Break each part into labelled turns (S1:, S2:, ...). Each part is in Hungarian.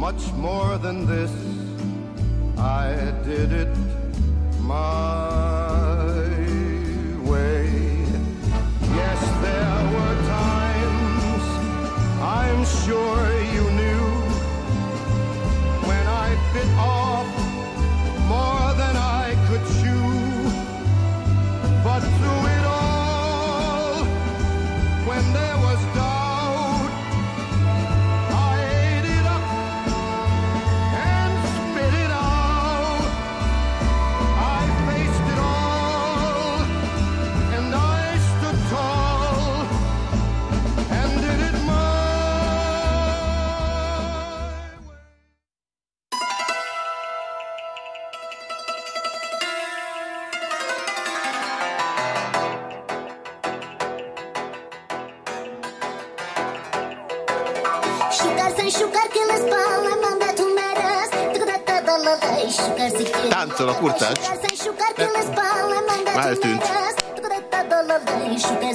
S1: much more than this, I did it my way. Yes, there were times I'm sure
S2: Manda
S3: Már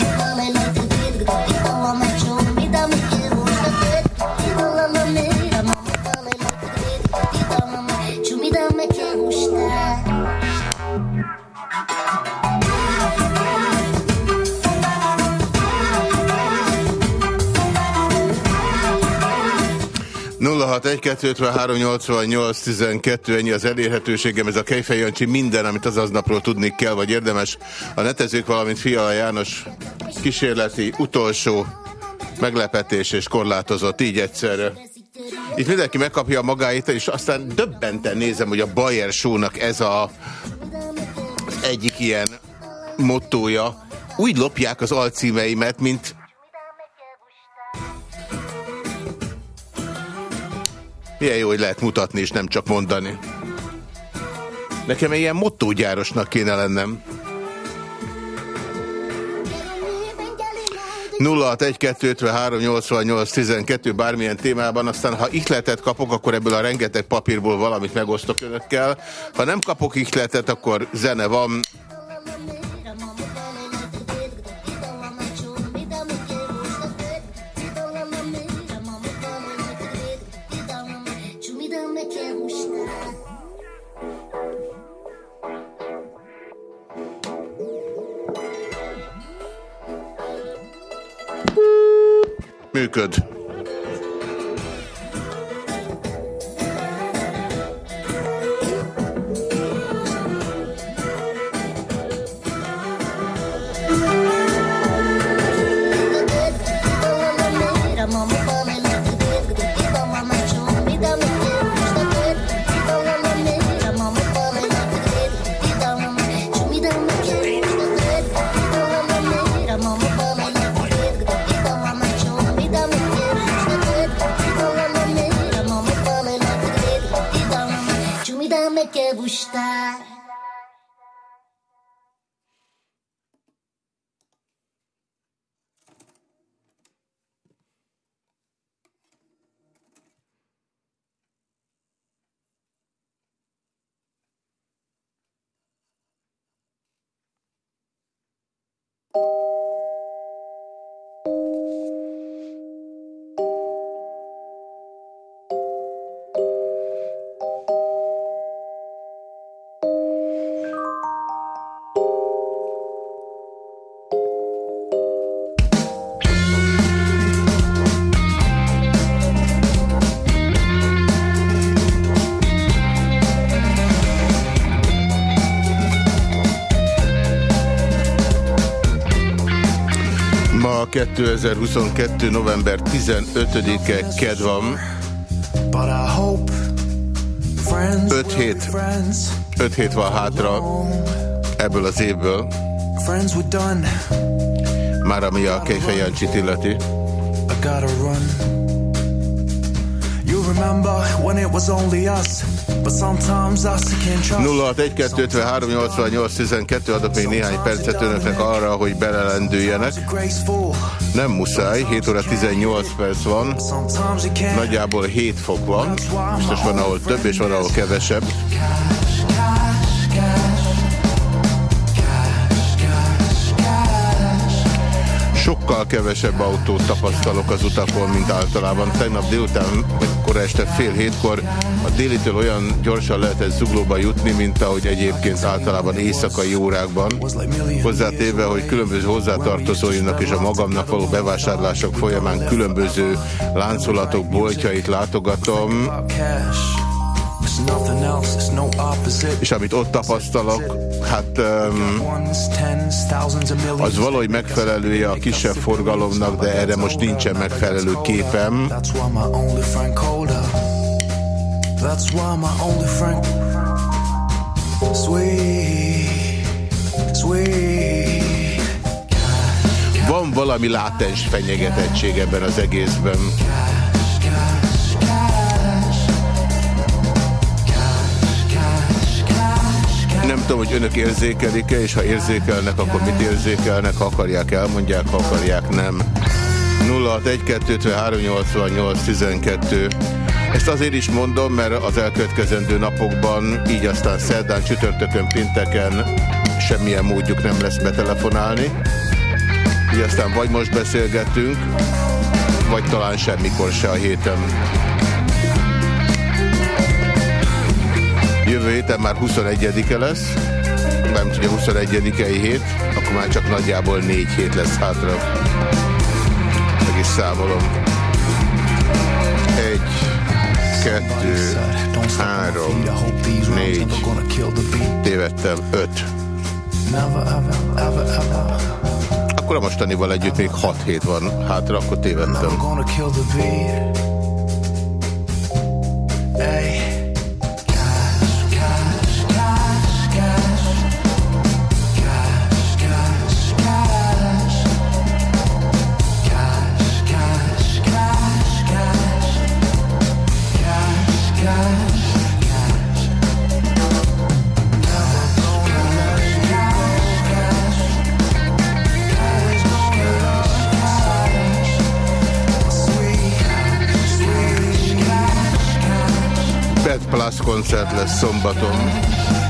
S2: home.
S3: 061-253-88-12, ennyi az elérhetőségem, ez a Kejfej Jancsi minden, amit az aznapról tudni kell, vagy érdemes. A netezők, valamint Fiala János kísérleti, utolsó meglepetés és korlátozott, így egyszerre. Itt mindenki megkapja magáit, és aztán döbbenten nézem, hogy a Bayer Show-nak ez a egyik ilyen mottója. Úgy lopják az alcímeimet, mint Milyen jó, hogy lehet mutatni, és nem csak mondani. Nekem egy ilyen mottógyárosnak kéne lennem. 061-253-88-12 bármilyen témában, aztán ha ihletet kapok, akkor ebből a rengeteg papírból valamit megosztok önökkel. Ha nem kapok ihletet, akkor zene van.
S2: good.
S4: Ma 2022. november 15-e ked van. 5 hét, 5 hét van hátra ebből az évből. Már ami a Kejfej Jancsit illeti. You remember when it was only us 0612538812 adok még néhány percet önöknek arra, hogy belelendüljenek. Nem muszáj, 7 óra 18 perc van. Nagyjából 7 fok van. Biztos van, ahol több és van, ahol kevesebb. Sokkal kevesebb autót tapasztalok az utakon, mint általában. Tegnap délután, kora este fél hétkor a délitől olyan gyorsan lehetett zuglóba jutni, mint ahogy egyébként általában éjszakai órákban. Hozzátéve, hogy különböző hozzátartozóinak és a magamnak való bevásárlások folyamán különböző láncolatok boltjait látogatom. És amit ott tapasztalok, hát az valahogy megfelelője a kisebb forgalomnak, de erre most nincsen megfelelő képem. Van valami látens fenyegetettség ebben az egészben. Tudom, hogy önök érzékelik-e, és ha érzékelnek, akkor mit érzékelnek, ha akarják, elmondják, ha akarják, nem. 061-253-88-12 Ezt azért is mondom, mert az elkövetkezendő napokban, így aztán szerdán, csütörtökön, pinteken semmilyen módjuk nem lesz betelefonálni. Így aztán vagy most beszélgetünk, vagy talán semmikor se a héten. Jövő héten már 21-e lesz, nem tudja 21-e hét, akkor már csak nagyjából 4 hét lesz hátra. Meg is számolom. 1, 2, 3, 4, tévedtem, 5. Akkor a mostanival együtt még 6 hét van hátra, akkor tévedtem. Koncert lesz szombaton.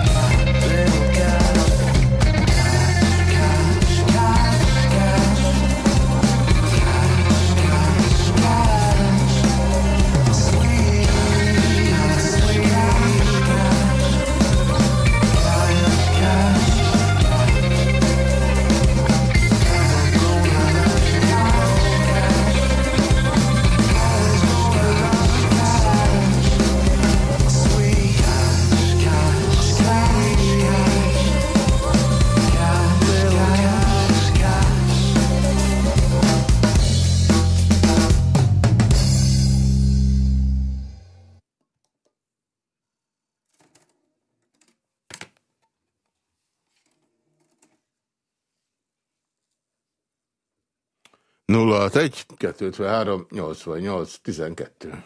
S4: Egy 253 88 12.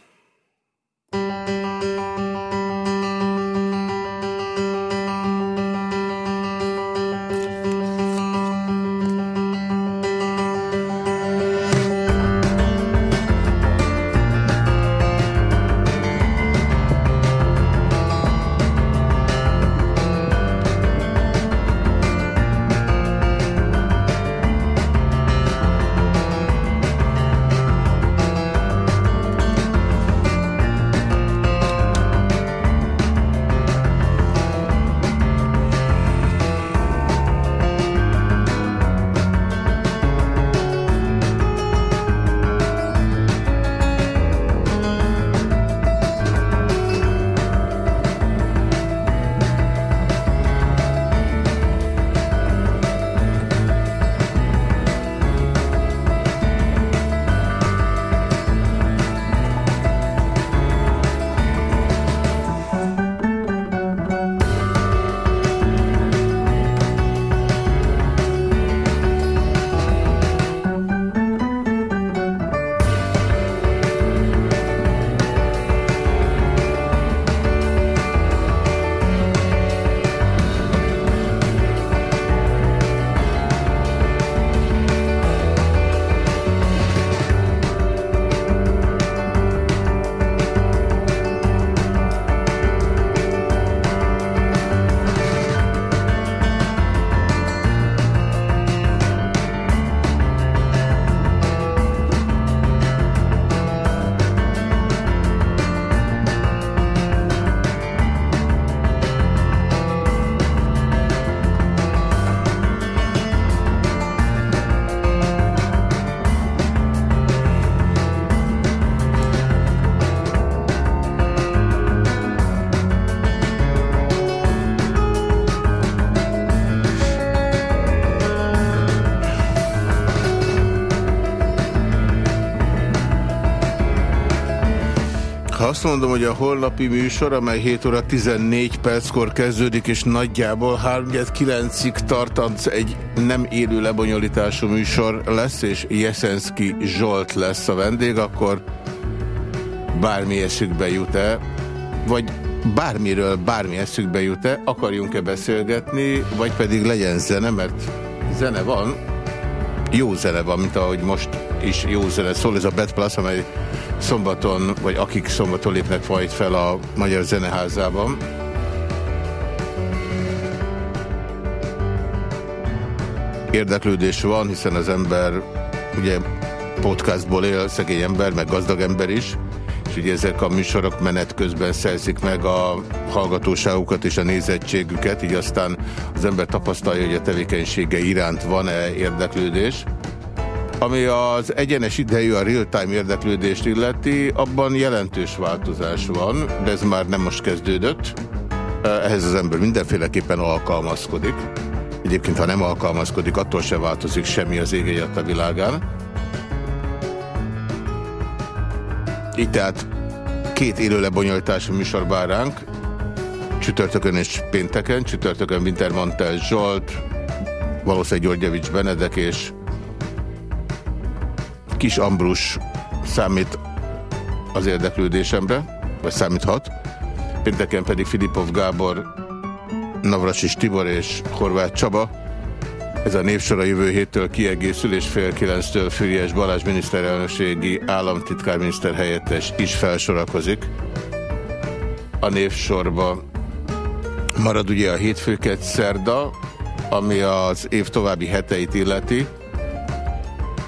S3: holnapi műsor, amely 7 óra 14 perckor kezdődik, és nagyjából 3-9-ig tartant egy nem élő lebonyolítású műsor lesz, és Jeszenszki Zsolt lesz a vendég, akkor bármi eszükbe jut-e, vagy bármiről bármi eszükbe jut-e, akarjunk-e beszélgetni, vagy pedig legyen zene, mert zene van, jó zene van, mint ahogy most is jó zene szól, ez a Bad Plus, amely szombaton, vagy akik szombaton lépnek majd fel a Magyar Zeneházában. Érdeklődés van, hiszen az ember ugye podcastból él, szegény ember, meg gazdag ember is, és ugye ezek a műsorok menet közben szerzik meg a hallgatóságukat és a nézettségüket, így aztán az ember tapasztalja, hogy a tevékenysége iránt van-e érdeklődés. Ami az egyenes idejű, a real-time érdeklődést illeti, abban jelentős változás van, de ez már nem most kezdődött. Ehhez az ember mindenféleképpen alkalmazkodik. Egyébként, ha nem alkalmazkodik, attól se változik semmi az ég a világán. Így tehát két élő lebonyolítású műsor vár ránk, csütörtökön és pénteken, csütörtökön Wintermantel Zsolt, valószínűleg Györgyevics Benedek és Kis Ambrus számít az érdeklődésemre, vagy számíthat. Pénteken pedig Filipov Gábor, Navrasis Tibor és Horváth Csaba. Ez a névsor a jövő héttől kiegészül, és fél kilenctől Füriás Balázs miniszterelnökségi államtitkárminiszter helyettes is felsorakozik. A névsorba marad ugye a hétfőket szerda, ami az év további heteit illeti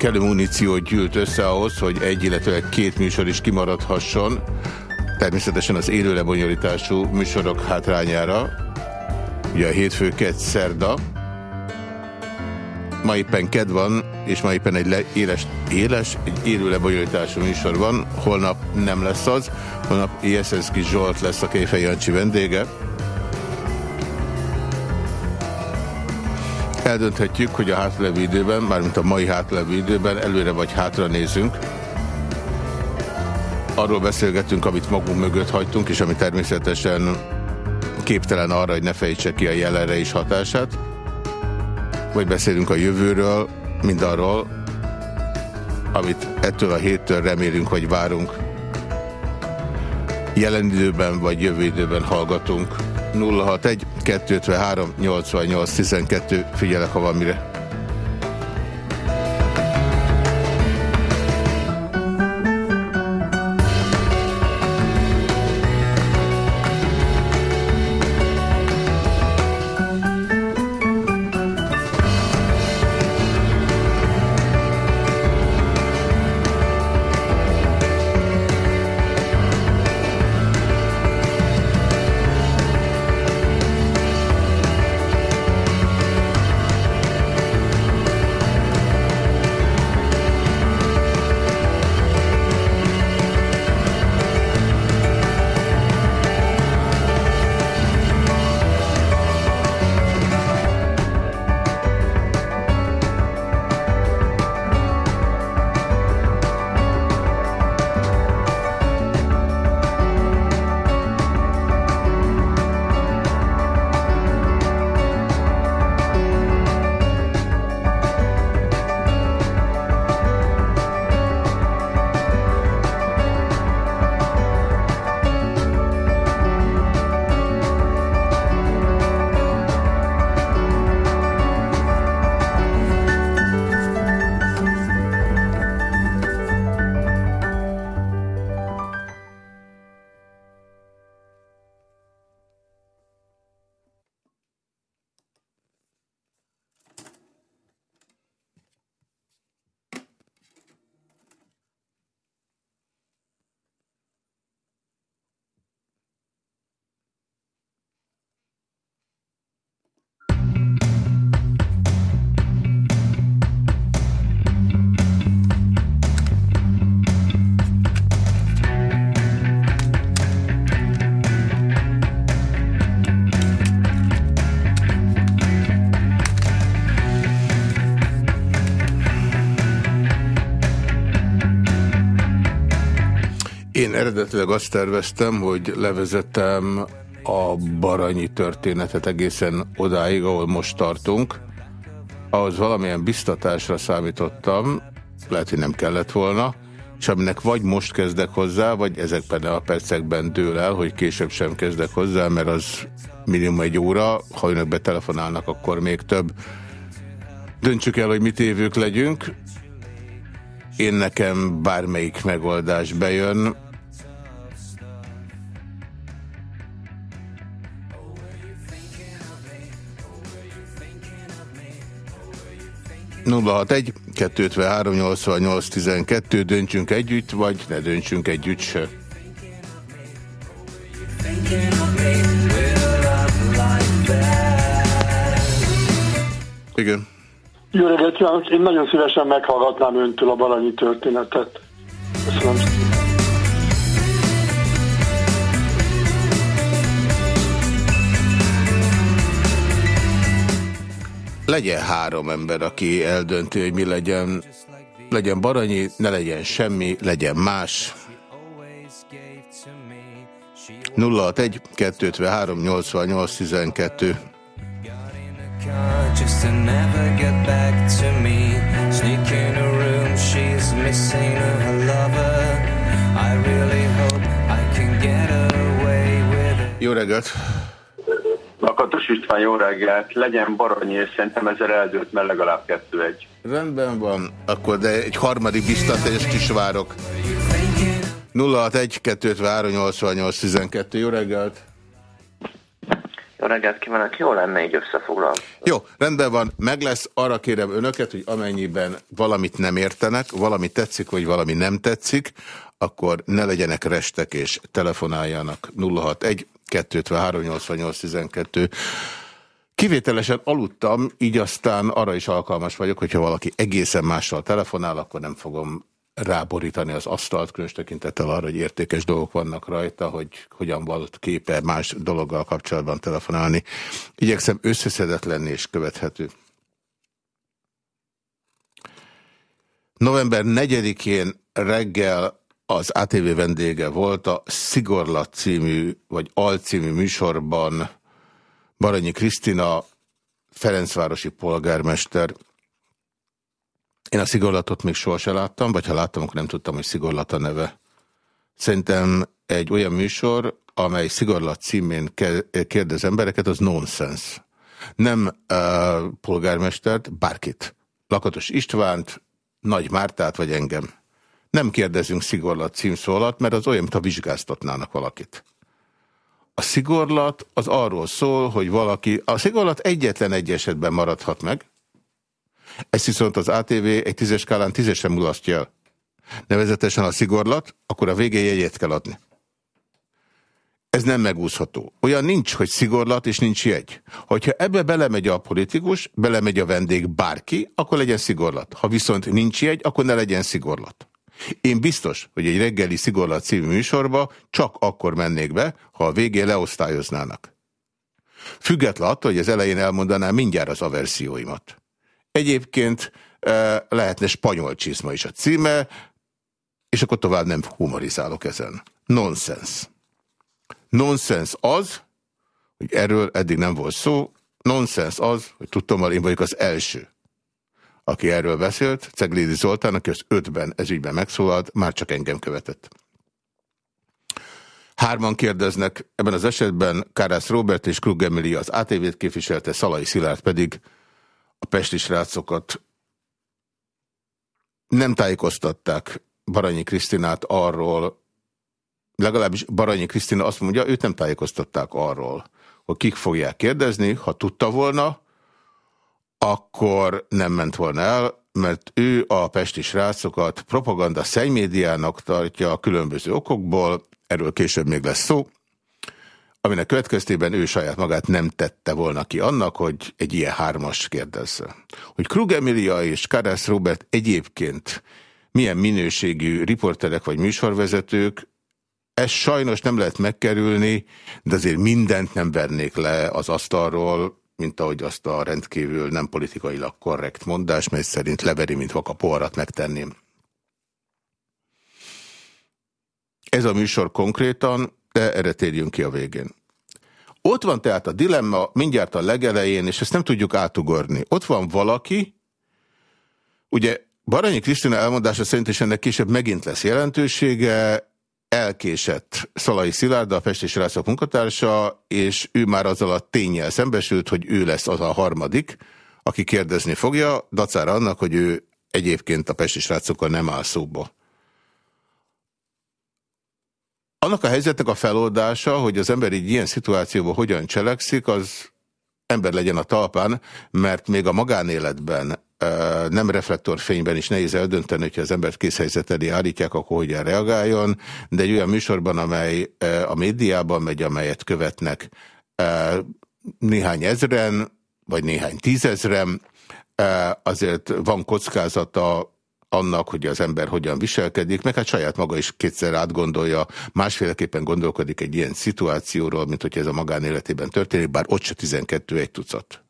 S3: kellő muníciót gyűlt össze ahhoz, hogy egy, illetve két műsor is kimaradhasson, természetesen az élő lebonyolítású műsorok hátrányára, ugye a hétfő kedd szerda, ma éppen ked van, és ma éppen egy le, éles, éles, egy élő lebonyolítású műsor van, holnap nem lesz az, holnap Jeszenszki Zsolt lesz a Kéfej Jancsi vendége, eldönthetjük, hogy a hátlevő időben, mármint a mai hátlevő időben előre vagy hátra nézünk. Arról beszélgetünk, amit magunk mögött hagytunk, és ami természetesen képtelen arra, hogy ne fejtse ki a jelenre is hatását. Vagy beszélünk a jövőről, mindarról, amit ettől a héttől remélünk, hogy várunk. Jelen időben vagy jövő időben hallgatunk. 061 253 88 12. Figyelek, ha van mire. Én eredetileg azt terveztem, hogy levezetem a baranyi történetet egészen odáig, ahol most tartunk. Ahhoz valamilyen biztatásra számítottam, lehet, hogy nem kellett volna, és aminek vagy most kezdek hozzá, vagy ezekben a percekben dől el, hogy később sem kezdek hozzá, mert az minimum egy óra, ha önök betelefonálnak, akkor még több. Döntsük el, hogy mit évők legyünk. Én nekem bármelyik megoldás bejön. 061 253 88 12 döntsünk együtt, vagy ne döntsünk együtt se. Igen.
S5: Jó reggelt! Én nagyon szívesen meghallgatnám öntől a balanyi történetet. Köszönöm.
S3: Legyen három ember, aki eldönti, hogy mi legyen. Legyen Baranyi, ne legyen semmi, legyen más. 061 253 88 12 just to never get back to. Jó reggelt!
S6: Lakatos István, jó reggelt. Legyen Baranyi, és szerintem ezzel eldőlt, mert legalább kettő egy.
S3: Rendben van, akkor de egy harmadik biztatást is várok. 061 253 88 12 jó reggelt!
S7: Jó reggelt kívánok, jó lenne így összefoglalni.
S3: Jó, rendben van, meg lesz, arra kérem önöket, hogy amennyiben valamit nem értenek, valami tetszik, vagy valami nem tetszik, akkor ne legyenek restek és telefonáljanak 061 253 12 Kivételesen aludtam, így aztán arra is alkalmas vagyok, hogyha valaki egészen mással telefonál, akkor nem fogom ráborítani az asztalt, különös tekintettel arra, hogy értékes dolgok vannak rajta, hogy hogyan volt képe más dologgal kapcsolatban telefonálni. Igyekszem összeszedett lenni és követhető. November 4-én reggel az ATV vendége volt a Szigorlat című, vagy alcímű műsorban Baranyi Krisztina, Ferencvárosi polgármester. Én a szigorlatot még sohasem láttam, vagy ha láttam, akkor nem tudtam, hogy szigorlat a neve. Szerintem egy olyan műsor, amely szigorlat címén kérdez embereket, az nonsens. Nem uh, polgármestert, bárkit. Lakatos Istvánt, Nagy Mártát vagy engem. Nem kérdezünk szigorlat címszó alatt, mert az olyan, mintha vizsgáztatnának valakit. A szigorlat az arról szól, hogy valaki... A szigorlat egyetlen egy esetben maradhat meg, ezt viszont az ATV egy tízes skálán tízesen mulasztja el. Nevezetesen a szigorlat, akkor a végén jegyet kell adni. Ez nem megúszható. Olyan nincs, hogy szigorlat és nincs jegy. Hogyha ebbe belemegy a politikus, belemegy a vendég bárki, akkor legyen szigorlat. Ha viszont nincs jegy, akkor ne legyen szigorlat. Én biztos, hogy egy reggeli szigorlat című műsorba csak akkor mennék be, ha a végén leosztályoznának. Független attól, hogy az elején elmondanám mindjárt az aversióimat. Egyébként e, lehetne spanyol csizma is a címe, és akkor tovább nem humorizálok ezen. Nonsens. Nonsens az, hogy erről eddig nem volt szó, nonsens az, hogy tudtam, én vagyok az első, aki erről beszélt, Ceglédi Zoltán, aki az ötben ezügyben megszólalt, már csak engem követett. Hárman kérdeznek, ebben az esetben Kárász Robert és Krug Emily az ATV-t képviselte, Szalai Szilárd pedig a pesti srácokat nem tájékoztatták Baranyi Krisztinát arról, legalábbis Baranyi Krisztina azt mondja, őt nem tájékoztatták arról, hogy kik fogják kérdezni, ha tudta volna, akkor nem ment volna el, mert ő a pesti srácokat propaganda szennymédiának tartja a különböző okokból, erről később még lesz szó, aminek következtében ő saját magát nem tette volna ki annak, hogy egy ilyen hármas kérdezze. Hogy Krug Emilia és Karász Robert egyébként milyen minőségű riporterek vagy műsorvezetők, ez sajnos nem lehet megkerülni, de azért mindent nem vernék le az asztalról, mint ahogy azt a rendkívül nem politikailag korrekt mondás, mely szerint leveri, mint vaka poharat megtenném. ez a műsor konkrétan, de erre térjünk ki a végén. Ott van tehát a dilemma mindjárt a legelején, és ezt nem tudjuk átugorni. Ott van valaki, ugye Baranyi Krisztina elmondása szerint is ennek később megint lesz jelentősége, elkésett Szalai Szilárd, a Pesti Srácok munkatársa, és ő már azzal a tényel szembesült, hogy ő lesz az a harmadik, aki kérdezni fogja, dacára annak, hogy ő egyébként a Pesti Srácokkal nem áll szóba. Annak a helyzetnek a feloldása, hogy az ember így ilyen szituációban hogyan cselekszik, az ember legyen a talpán, mert még a magánéletben nem reflektorfényben is nehéz eldönteni, hogyha az embert készhelyzet elé állítják, akkor hogyan reagáljon, de egy olyan műsorban, amely a médiában megy, amelyet követnek néhány ezren, vagy néhány tízezren, azért van kockázata annak, hogy az ember hogyan viselkedik, meg hát saját maga is kétszer átgondolja, másféleképpen gondolkodik egy ilyen szituációról, mint hogy ez a magánéletében történik, bár ott se 12 egy tucat.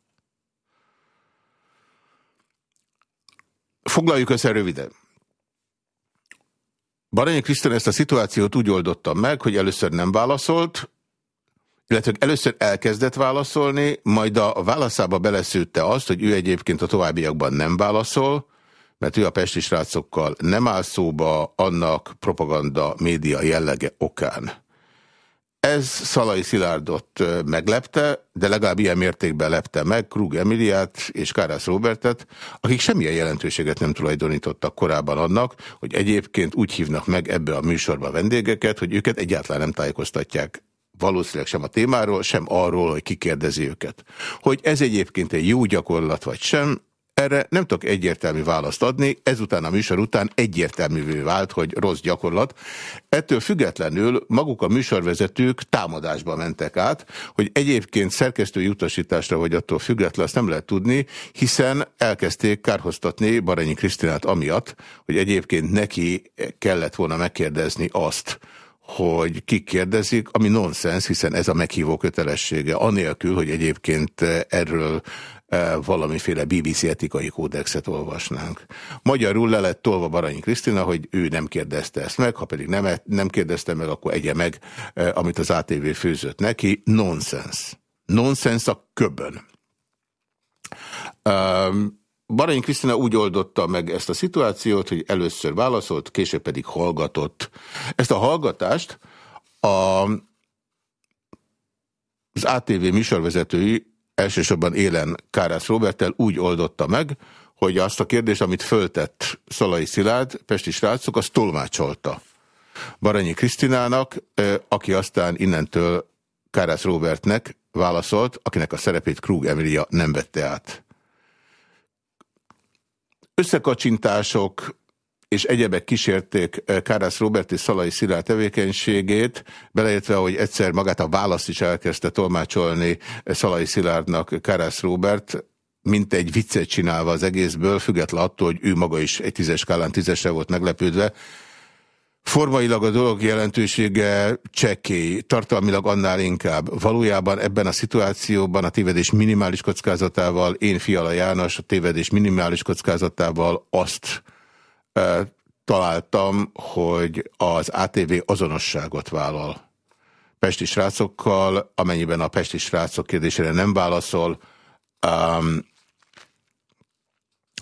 S3: Foglaljuk össze röviden. Baranyi Krisztán ezt a szituációt úgy oldotta meg, hogy először nem válaszolt, illetve először elkezdett válaszolni, majd a válaszába beleszűtte azt, hogy ő egyébként a továbbiakban nem válaszol, mert ő a pesti srácokkal nem áll szóba annak propaganda média jellege okán. Ez Szalai Szilárdot meglepte, de legalább ilyen mértékben lepte meg Krug Emiliát és Kárász Robertet, akik semmilyen jelentőséget nem tulajdonítottak korábban annak, hogy egyébként úgy hívnak meg ebbe a műsorba vendégeket, hogy őket egyáltalán nem tájékoztatják valószínűleg sem a témáról, sem arról, hogy kikérdezi őket. Hogy ez egyébként egy jó gyakorlat vagy sem, erre nem tudok egyértelmű választ adni, ezután a műsor után egyértelművé vált, hogy rossz gyakorlat. Ettől függetlenül maguk a műsorvezetők támadásba mentek át, hogy egyébként szerkesztői utasításra vagy attól független azt nem lehet tudni, hiszen elkezdték kárhoztatni Baranyi Krisztinát amiatt, hogy egyébként neki kellett volna megkérdezni azt, hogy kik kérdezik, ami nonsens, hiszen ez a meghívó kötelessége, anélkül, hogy egyébként erről valamiféle BBC etikai kódexet olvasnánk. Magyarul le lett tolva Baranyi Krisztina, hogy ő nem kérdezte ezt meg, ha pedig nem, nem kérdezte meg, akkor egye meg, e, amit az ATV főzött neki. Nonsens. Nonsens a köbön. Baranyi Krisztina úgy oldotta meg ezt a szituációt, hogy először válaszolt, később pedig hallgatott. Ezt a hallgatást a, az ATV műsorvezetői elsősorban élen Kárász Robertel úgy oldotta meg, hogy azt a kérdést, amit föltett Szalai Szilárd, Pesti srácok, azt tolmácsolta. Baranyi Krisztinának, aki aztán innentől Kárász Robertnek válaszolt, akinek a szerepét Krug Emilia nem vette át. Összekacsintások, és egyebek kísérték eh, Kárász Robert és Szalai Szilárd tevékenységét, beleértve, hogy egyszer magát a választ is elkezdte tolmácsolni eh, Szalai Szilárdnak Kárász Robert, mint egy viccet csinálva az egészből, független attól, hogy ő maga is egy tízes skálán tízesre volt meglepődve. Formailag a dolog jelentősége csekély, tartalmilag annál inkább. Valójában ebben a szituációban a tévedés minimális kockázatával, én Fiala János a tévedés minimális kockázatával azt találtam, hogy az ATV azonosságot vállal pesti srácokkal, amennyiben a pesti srácok kérdésére nem válaszol. Um,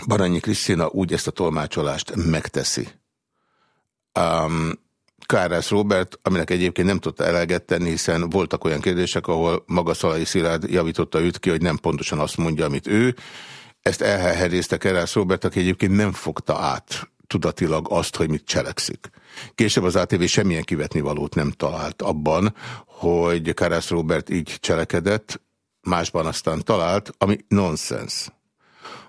S3: Baranyi Krisztina úgy ezt a tolmácsolást megteszi. Um, Kárász Robert, aminek egyébként nem tudta eleget tenni, hiszen voltak olyan kérdések, ahol maga Szalai Szilárd javította őt ki, hogy nem pontosan azt mondja, amit ő. Ezt elherészte Kárász Robert, aki egyébként nem fogta át tudatilag azt, hogy mit cselekszik. Később az ATV semmilyen kivetnivalót nem talált abban, hogy Karász Robert így cselekedett, másban aztán talált, ami nonsens.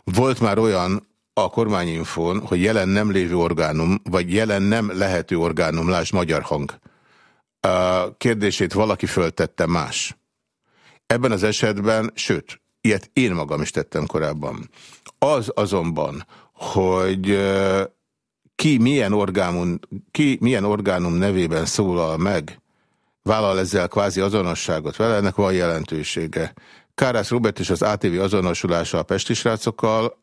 S3: Volt már olyan a kormányinfón, hogy jelen nem lévő orgánum, vagy jelen nem lehető orgánum, lásd magyar hang. A kérdését valaki föltette más. Ebben az esetben, sőt, ilyet én magam is tettem korábban. Az azonban, hogy ki milyen, orgánum, ki milyen orgánum nevében szólal meg, vállal ezzel kvázi azonosságot vele, ennek van jelentősége. Kárász Robert és az ATV azonosulása a pesti srácokkal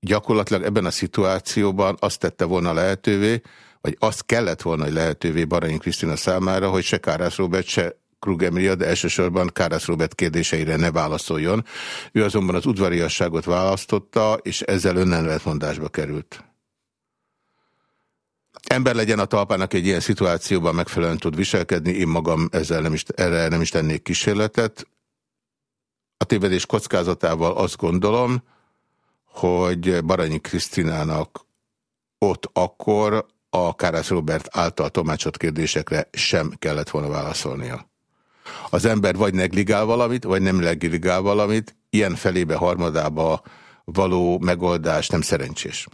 S3: gyakorlatilag ebben a szituációban azt tette volna lehetővé, vagy azt kellett volna, hogy lehetővé Baranyi Krisztina számára, hogy se Kárász Robert, se Krug Emilia, de elsősorban Kárász Robert kérdéseire ne válaszoljon. Ő azonban az udvariasságot választotta, és ezzel önnenletmondásba került. Ember legyen a talpának egy ilyen szituációban megfelelően tud viselkedni, én magam ezzel nem is, erre nem is tennék kísérletet. A tévedés kockázatával azt gondolom, hogy Baranyi Krisztinának ott akkor a Kárász Robert által tomácsot kérdésekre sem kellett volna válaszolnia. Az ember vagy negligál valamit, vagy nem negligál valamit, ilyen felébe, harmadába való megoldás nem szerencsés.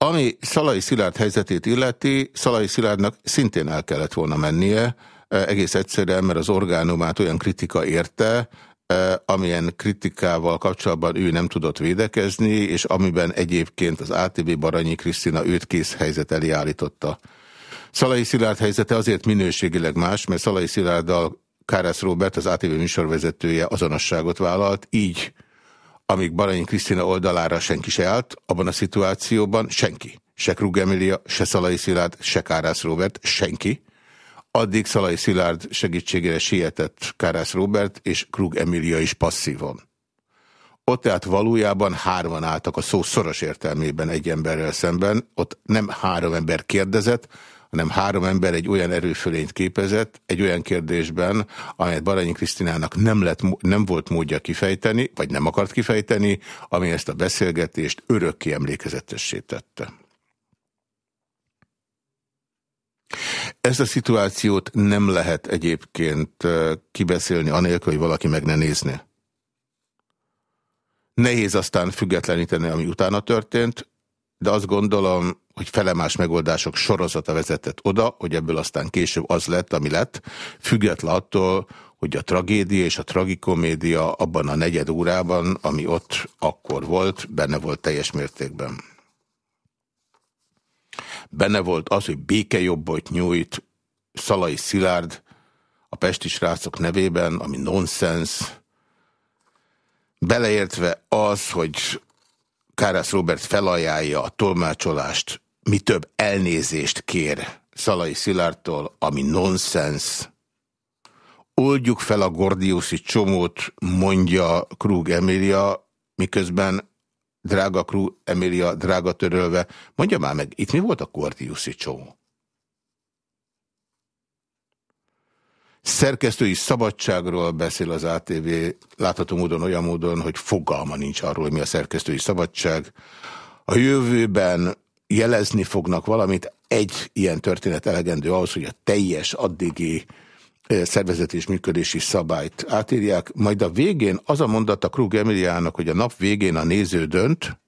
S3: Ami Szalai Szilárd helyzetét illeti, Szalai Szilárdnak szintén el kellett volna mennie, egész egyszerűen, mert az orgánumát olyan kritika érte, amilyen kritikával kapcsolatban ő nem tudott védekezni, és amiben egyébként az ATV Baranyi Krisztina őt kész helyzet elé állította. Szalai Szilárd helyzete azért minőségileg más, mert Szalai Szilárddal Kárász Robert, az ATV műsorvezetője azonosságot vállalt, így amíg Baranyi Krisztina oldalára senki se állt, abban a szituációban senki. Se Krug Emilia, se Szalai Szilárd, se Kárász Robert, senki. Addig Szalai Szilárd segítségére sietett Kárász Robert, és Krug Emilia is passzívon. Ott tehát valójában hárman álltak a szó szoros értelmében egy emberrel szemben, ott nem három ember kérdezett, hanem három ember egy olyan erőfölényt képezett, egy olyan kérdésben, amelyet Baranyi Krisztinának nem, lett, nem volt módja kifejteni, vagy nem akart kifejteni, ami ezt a beszélgetést örökké emlékezetessé tette. Ezt a szituációt nem lehet egyébként kibeszélni anélkül, hogy valaki meg ne nézni. Nehéz aztán függetleníteni, ami utána történt, de azt gondolom, hogy felemás megoldások sorozata vezetett oda, hogy ebből aztán később az lett, ami lett, független attól, hogy a tragédia és a tragikomédia abban a negyed órában, ami ott akkor volt, benne volt teljes mértékben. Benne volt az, hogy békejobbot nyújt Szalai Szilárd a Pesti srácok nevében, ami nonsens, beleértve az, hogy Kárász Robert felajánlja a tolmácsolást, mi több elnézést kér Szalai Szilártól, ami nonsens. Oldjuk fel a Gordiuszi csomót, mondja Krug Emilia, miközben drága Krug Emilia, drága törölve. Mondja már meg, itt mi volt a Gordiuszi csomó? Szerkesztői szabadságról beszél az ATV, látható módon olyan módon, hogy fogalma nincs arról, mi a szerkesztői szabadság. A jövőben jelezni fognak valamit, egy ilyen történet elegendő ahhoz, hogy a teljes addigi szervezeti és működési szabályt átírják, majd a végén az a mondat a Krug Emiliának, hogy a nap végén a néző dönt,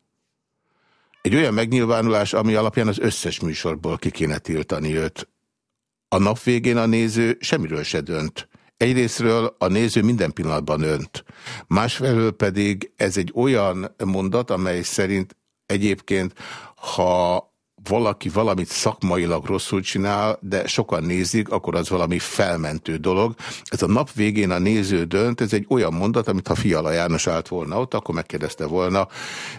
S3: egy olyan megnyilvánulás, ami alapján az összes műsorból ki kéne tiltani őt. A nap végén a néző semmiről se dönt. Egyrésztről a néző minden pillanatban önt. Másfelől pedig ez egy olyan mondat, amely szerint egyébként, ha valaki valamit szakmailag rosszul csinál, de sokan nézik, akkor az valami felmentő dolog. Ez a nap végén a néző dönt, ez egy olyan mondat, amit ha Fiala János állt volna ott, akkor megkérdezte volna,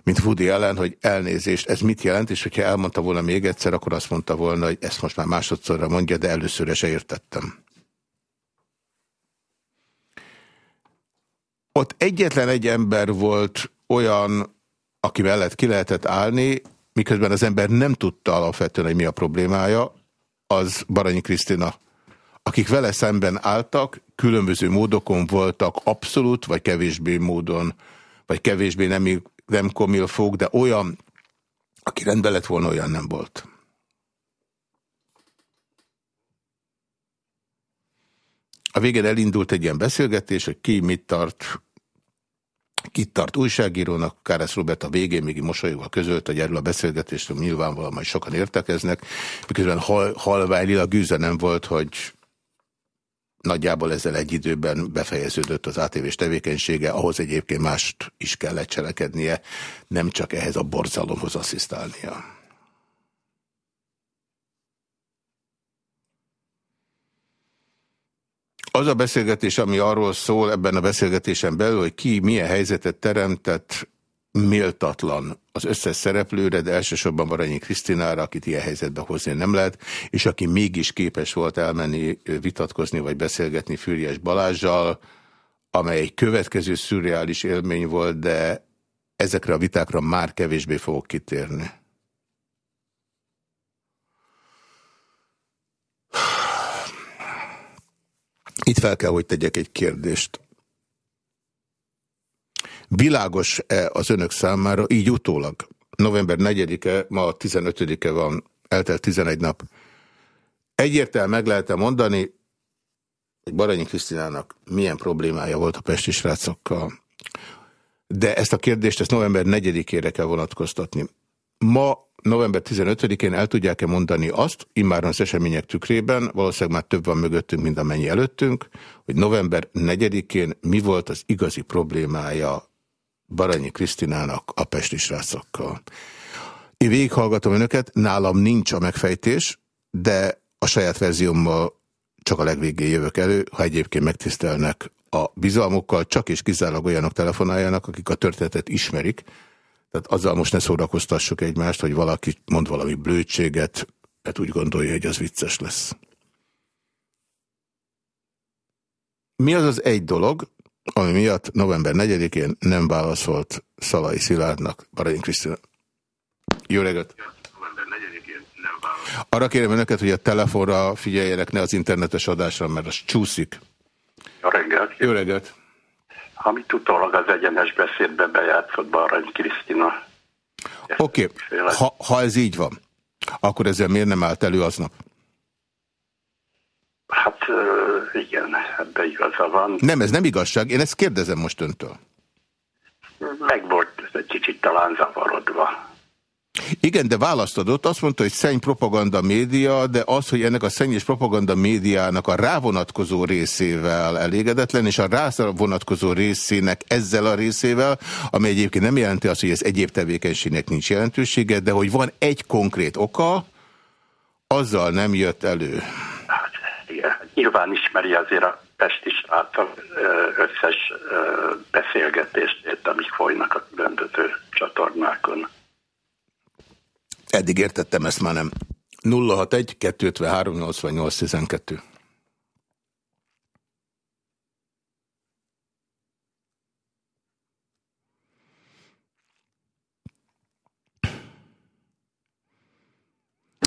S3: mint Woody ellen, hogy elnézést, ez mit jelent, és hogyha elmondta volna még egyszer, akkor azt mondta volna, hogy ezt most már másodszorra mondja, de először se értettem. Ott egyetlen egy ember volt olyan, aki mellett ki lehetett állni, miközben az ember nem tudta alapvetően, hogy mi a problémája, az Baranyi Krisztina. Akik vele szemben álltak, különböző módokon voltak abszolút, vagy kevésbé módon, vagy kevésbé nem, nem komilfók, de olyan, aki rendben lett volna, olyan nem volt. A végén elindult egy ilyen beszélgetés, hogy ki mit tart Kit tart újságírónak, Kárász Robert a végén még mosolyogva közölt, hogy erről a beszélgetésről nyilvánvalóan majd sokan értekeznek, miközben hal, halvány a gűze nem volt, hogy nagyjából ezzel egy időben befejeződött az ATV-s tevékenysége, ahhoz egyébként mást is kellett cselekednie, nem csak ehhez a borzalomhoz asszisztálnia. Az a beszélgetés, ami arról szól ebben a beszélgetésen belül, hogy ki milyen helyzetet teremtett méltatlan az összes szereplőre, de elsősorban Baranyi Krisztinára, akit ilyen helyzetbe hozni nem lehet, és aki mégis képes volt elmenni, vitatkozni vagy beszélgetni Fűries Balázsjal, amely egy következő szürreális élmény volt, de ezekre a vitákra már kevésbé fogok kitérni. Itt fel kell, hogy tegyek egy kérdést. Világos-e az önök számára, így utólag, november 4-e, ma 15-e van, eltelt 11 nap, egyértelműen meg lehet -e mondani, hogy Baranyi Krisztinának milyen problémája volt a pesti srácokkal. De ezt a kérdést, ezt november 4-ére kell vonatkoztatni. Ma, november 15-én el tudják-e mondani azt, immár az események tükrében, valószínűleg már több van mögöttünk, mint amennyi előttünk, hogy november 4-én mi volt az igazi problémája Baranyi Krisztinának a pesti srácokkal. Én végighallgatom önöket, nálam nincs a megfejtés, de a saját verziómmal csak a legvégén jövök elő, ha egyébként megtisztelnek a bizalmukkal, csak és kizárólag olyanok telefonáljanak, akik a történetet ismerik. Tehát azzal most ne szórakoztassuk egymást, hogy valaki mond valami blödséget, mert úgy gondolja, hogy az vicces lesz. Mi az az egy dolog, ami miatt november 4-én nem válaszolt Szalai Szilárdnak Baranyi Krisztina. Jó reggelt! Arra kérem önöket, hogy a telefonra figyeljenek, ne az internetes adásra, mert az csúszik.
S8: Jó reggelt!
S3: Jó reggelt!
S8: Amit utólag az egyenes beszédbe bejátszott Barany Krisztina.
S3: Oké, okay. ha, ha ez így van, akkor ezzel miért nem állt elő aznap?
S8: Hát igen, ebbe igaza van.
S3: Nem, ez nem igazság. Én ezt kérdezem most öntől.
S8: Meg volt egy kicsit talán zavarodva.
S3: Igen, de választ adott, azt mondta, hogy szenny propaganda média, de az, hogy ennek a szennyes propaganda médiának a rávonatkozó részével elégedetlen, és a rávonatkozó részének ezzel a részével, ami egyébként nem jelenti azt, hogy ez egyéb tevékenységnek nincs jelentősége, de hogy van egy konkrét oka, azzal nem jött elő.
S8: Hát, igen, nyilván ismeri azért a Pesti srácok összes beszélgetést, amik folynak a különböző csatornákon.
S3: Eddig értettem, ezt már nem. 061 253 88 12.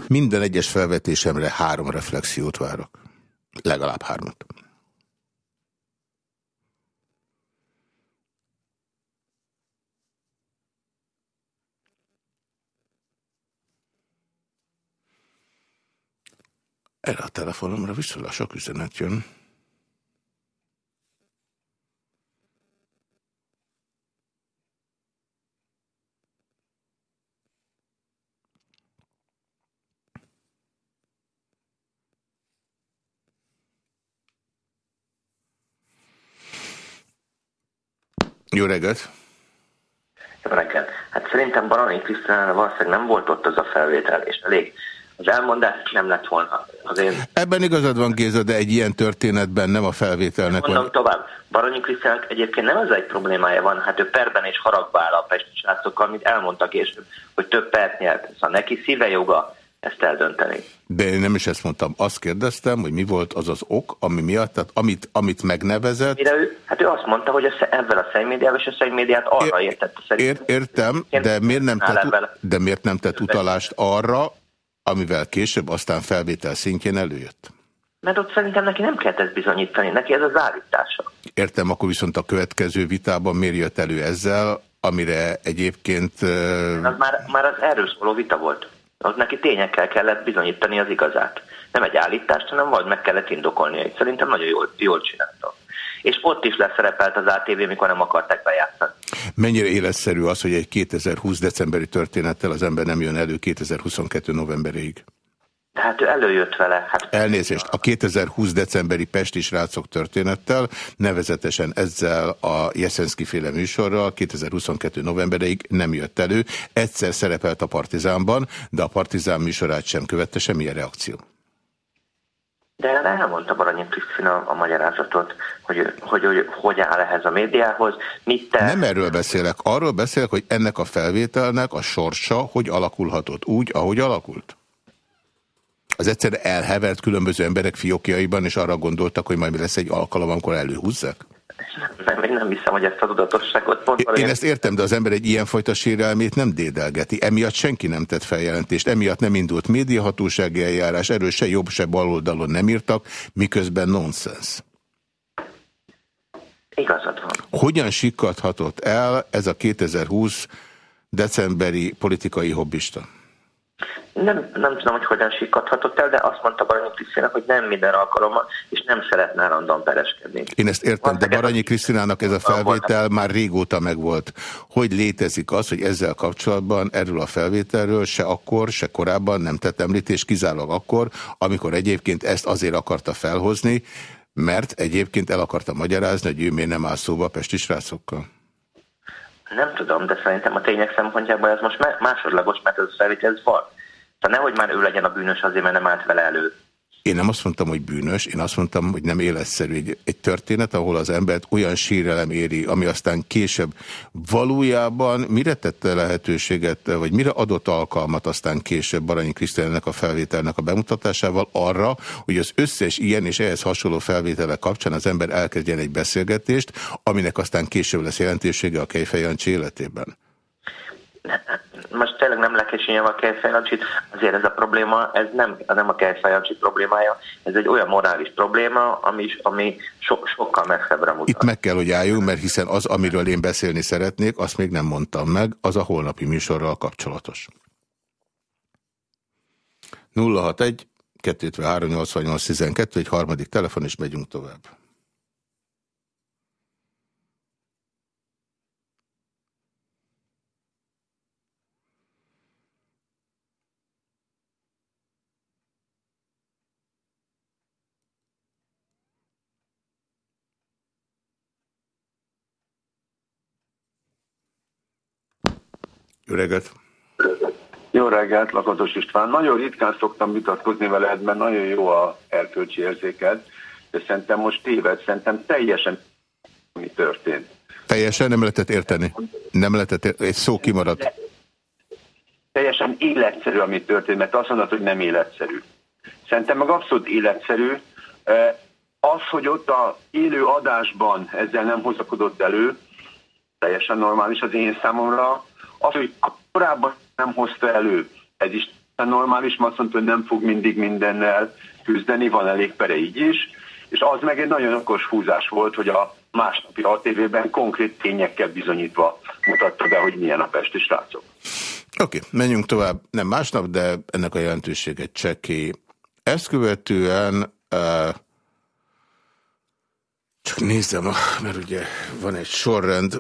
S3: Minden egyes felvetésemre három reflexiót várok. Legalább hármat. Erre a telefonomra viszonylag sok üzenet jön. Jó reggelt!
S7: Jó reggelt! Hát szerintem Barani Krisztinára valószínűleg nem volt ott az a felvétel, és elég az elmondás nem lett volna az én...
S3: Ebben igazad van, Géza, de egy ilyen történetben nem a felvételnek
S7: Mondom van. tovább. Baranyi Krisztiának egyébként nem az egy problémája van, hát ő perben és haragba áll a pesti srácokkal, amit elmondtak később, hogy több pert nyert. Szóval neki szíve joga ezt eldönteni.
S3: De én nem is ezt mondtam. Azt kérdeztem, hogy mi volt az az ok, ami miatt, tehát amit, amit megnevezett...
S7: Mire ő, hát ő azt mondta, hogy ezzel a szennymédiával és a szennymédiát arra ér, értette
S3: szerintem. Ér, értem, de miért, nem tett, de miért nem tett utalást arra, amivel később aztán felvétel szintjén előjött?
S7: Mert ott szerintem neki nem kellett ezt bizonyítani, neki ez az állítása.
S3: Értem, akkor viszont a következő vitában miért jött elő ezzel, amire egyébként...
S7: Az már, már az erről szóló vita volt. Az neki tényekkel kellett bizonyítani az igazát. Nem egy állítást, hanem vagy meg kellett indokolnia. Szerintem nagyon jól, jól csinálta és ott is leszerepelt az ATV, mikor nem akarták bejátszani.
S3: Mennyire életszerű az, hogy egy 2020 decemberi történettel az ember nem jön elő 2022 novemberéig?
S7: Tehát ő előjött vele. Hát...
S3: Elnézést, a 2020 decemberi Pesti srácok történettel, nevezetesen ezzel a Jeszenszki féle műsorral 2022 novembereig nem jött elő. Egyszer szerepelt a Partizánban, de a Partizán műsorát sem követte semmilyen reakció.
S7: De elmondta Baranyi Krisztina a magyarázatot, hogy, hogy, hogy hogy áll ehhez a médiához. Mit te...
S3: Nem erről beszélek, arról beszélek, hogy ennek a felvételnek a sorsa hogy alakulhatott úgy, ahogy alakult. Az egyszerűen elhevert különböző emberek fiókjaiban, és arra gondoltak, hogy majd lesz egy alkalom, amikor előhúzzák?
S7: Nem, én nem hiszem, hogy ezt a tudatosságot pont
S3: Én, én ezt értem, de az ember egy ilyenfajta sérelmét nem dédelgeti. Emiatt senki nem tett feljelentést, emiatt nem indult médiahatósági eljárás, erről se jobb, se baloldalon nem írtak, miközben nonsens.
S7: Igazad van.
S3: Hogyan sikkadhatott el ez a 2020 decemberi politikai hobbista?
S7: Nem, nem tudom, hogy hogyan sikadhatott el, de azt mondta Baranyi Krisztinának, hogy nem minden alkalommal, és nem szeretne állandóan pereskedni.
S3: Én ezt értem, de Baranyi Krisztinának ez a felvétel már régóta megvolt. Hogy létezik az, hogy ezzel kapcsolatban erről a felvételről se akkor, se korábban nem tett említés, kizárólag akkor, amikor egyébként ezt azért akarta felhozni, mert egyébként el akarta magyarázni, hogy ő miért nem áll szóba a pesti srácokkal.
S7: Nem tudom, de szerintem a tények szempontjából ez most másodlagos, mert ez a felvétel ez van. Tehát nehogy már ő legyen a bűnös azért, mert nem állt vele elő.
S3: Én nem azt mondtam, hogy bűnös, én azt mondtam, hogy nem életszerű. Egy, egy történet, ahol az embert olyan sírelem éri, ami aztán később valójában mire tette lehetőséget, vagy mire adott alkalmat aztán később Baranyi Krisztiánnak a felvételnek a bemutatásával arra, hogy az összes ilyen és ehhez hasonló felvételek kapcsán az ember elkezdjen egy beszélgetést, aminek aztán később lesz jelentősége a Kejfej életében
S7: most tényleg nem lekésényem a kejfejancsit, azért ez a probléma, ez nem, nem a kejfejancsi problémája, ez egy olyan morális probléma, ami, ami so, sokkal messzebbre mutat.
S3: Itt meg kell, hogy álljunk, mert hiszen az, amiről én beszélni szeretnék, azt még nem mondtam meg, az a holnapi műsorral kapcsolatos. 061 253 12, egy harmadik telefon, és megyünk tovább. Jó reggelt!
S9: Jó reggelt, Lakatos István. Nagyon ritkán szoktam vitatkozni veled, mert nagyon jó a erkölcsi érzéked, de szerintem most téved, szerintem teljesen mi történt.
S3: Teljesen nem lehetett érteni. Nem lehetett érteni. Egy szó kimaradt.
S9: Teljesen életszerű, ami történt, mert azt mondod, hogy nem életszerű. Szerintem meg abszolút életszerű. Az, hogy ott a élő adásban ezzel nem hozakodott elő, teljesen normális az én számomra, az, hogy korábban nem hozta elő, ez is normális, mert azt mondta, hogy nem fog mindig mindennel küzdeni, van elég pere így is, és az meg egy nagyon okos húzás volt, hogy a másnapi ATV-ben konkrét tényekkel bizonyítva mutatta be, hogy milyen a pesti srácok.
S3: Oké, okay, menjünk tovább. Nem másnap, de ennek a jelentősége cseké. Ezt követően uh, csak nézem, mert ugye van egy sorrend,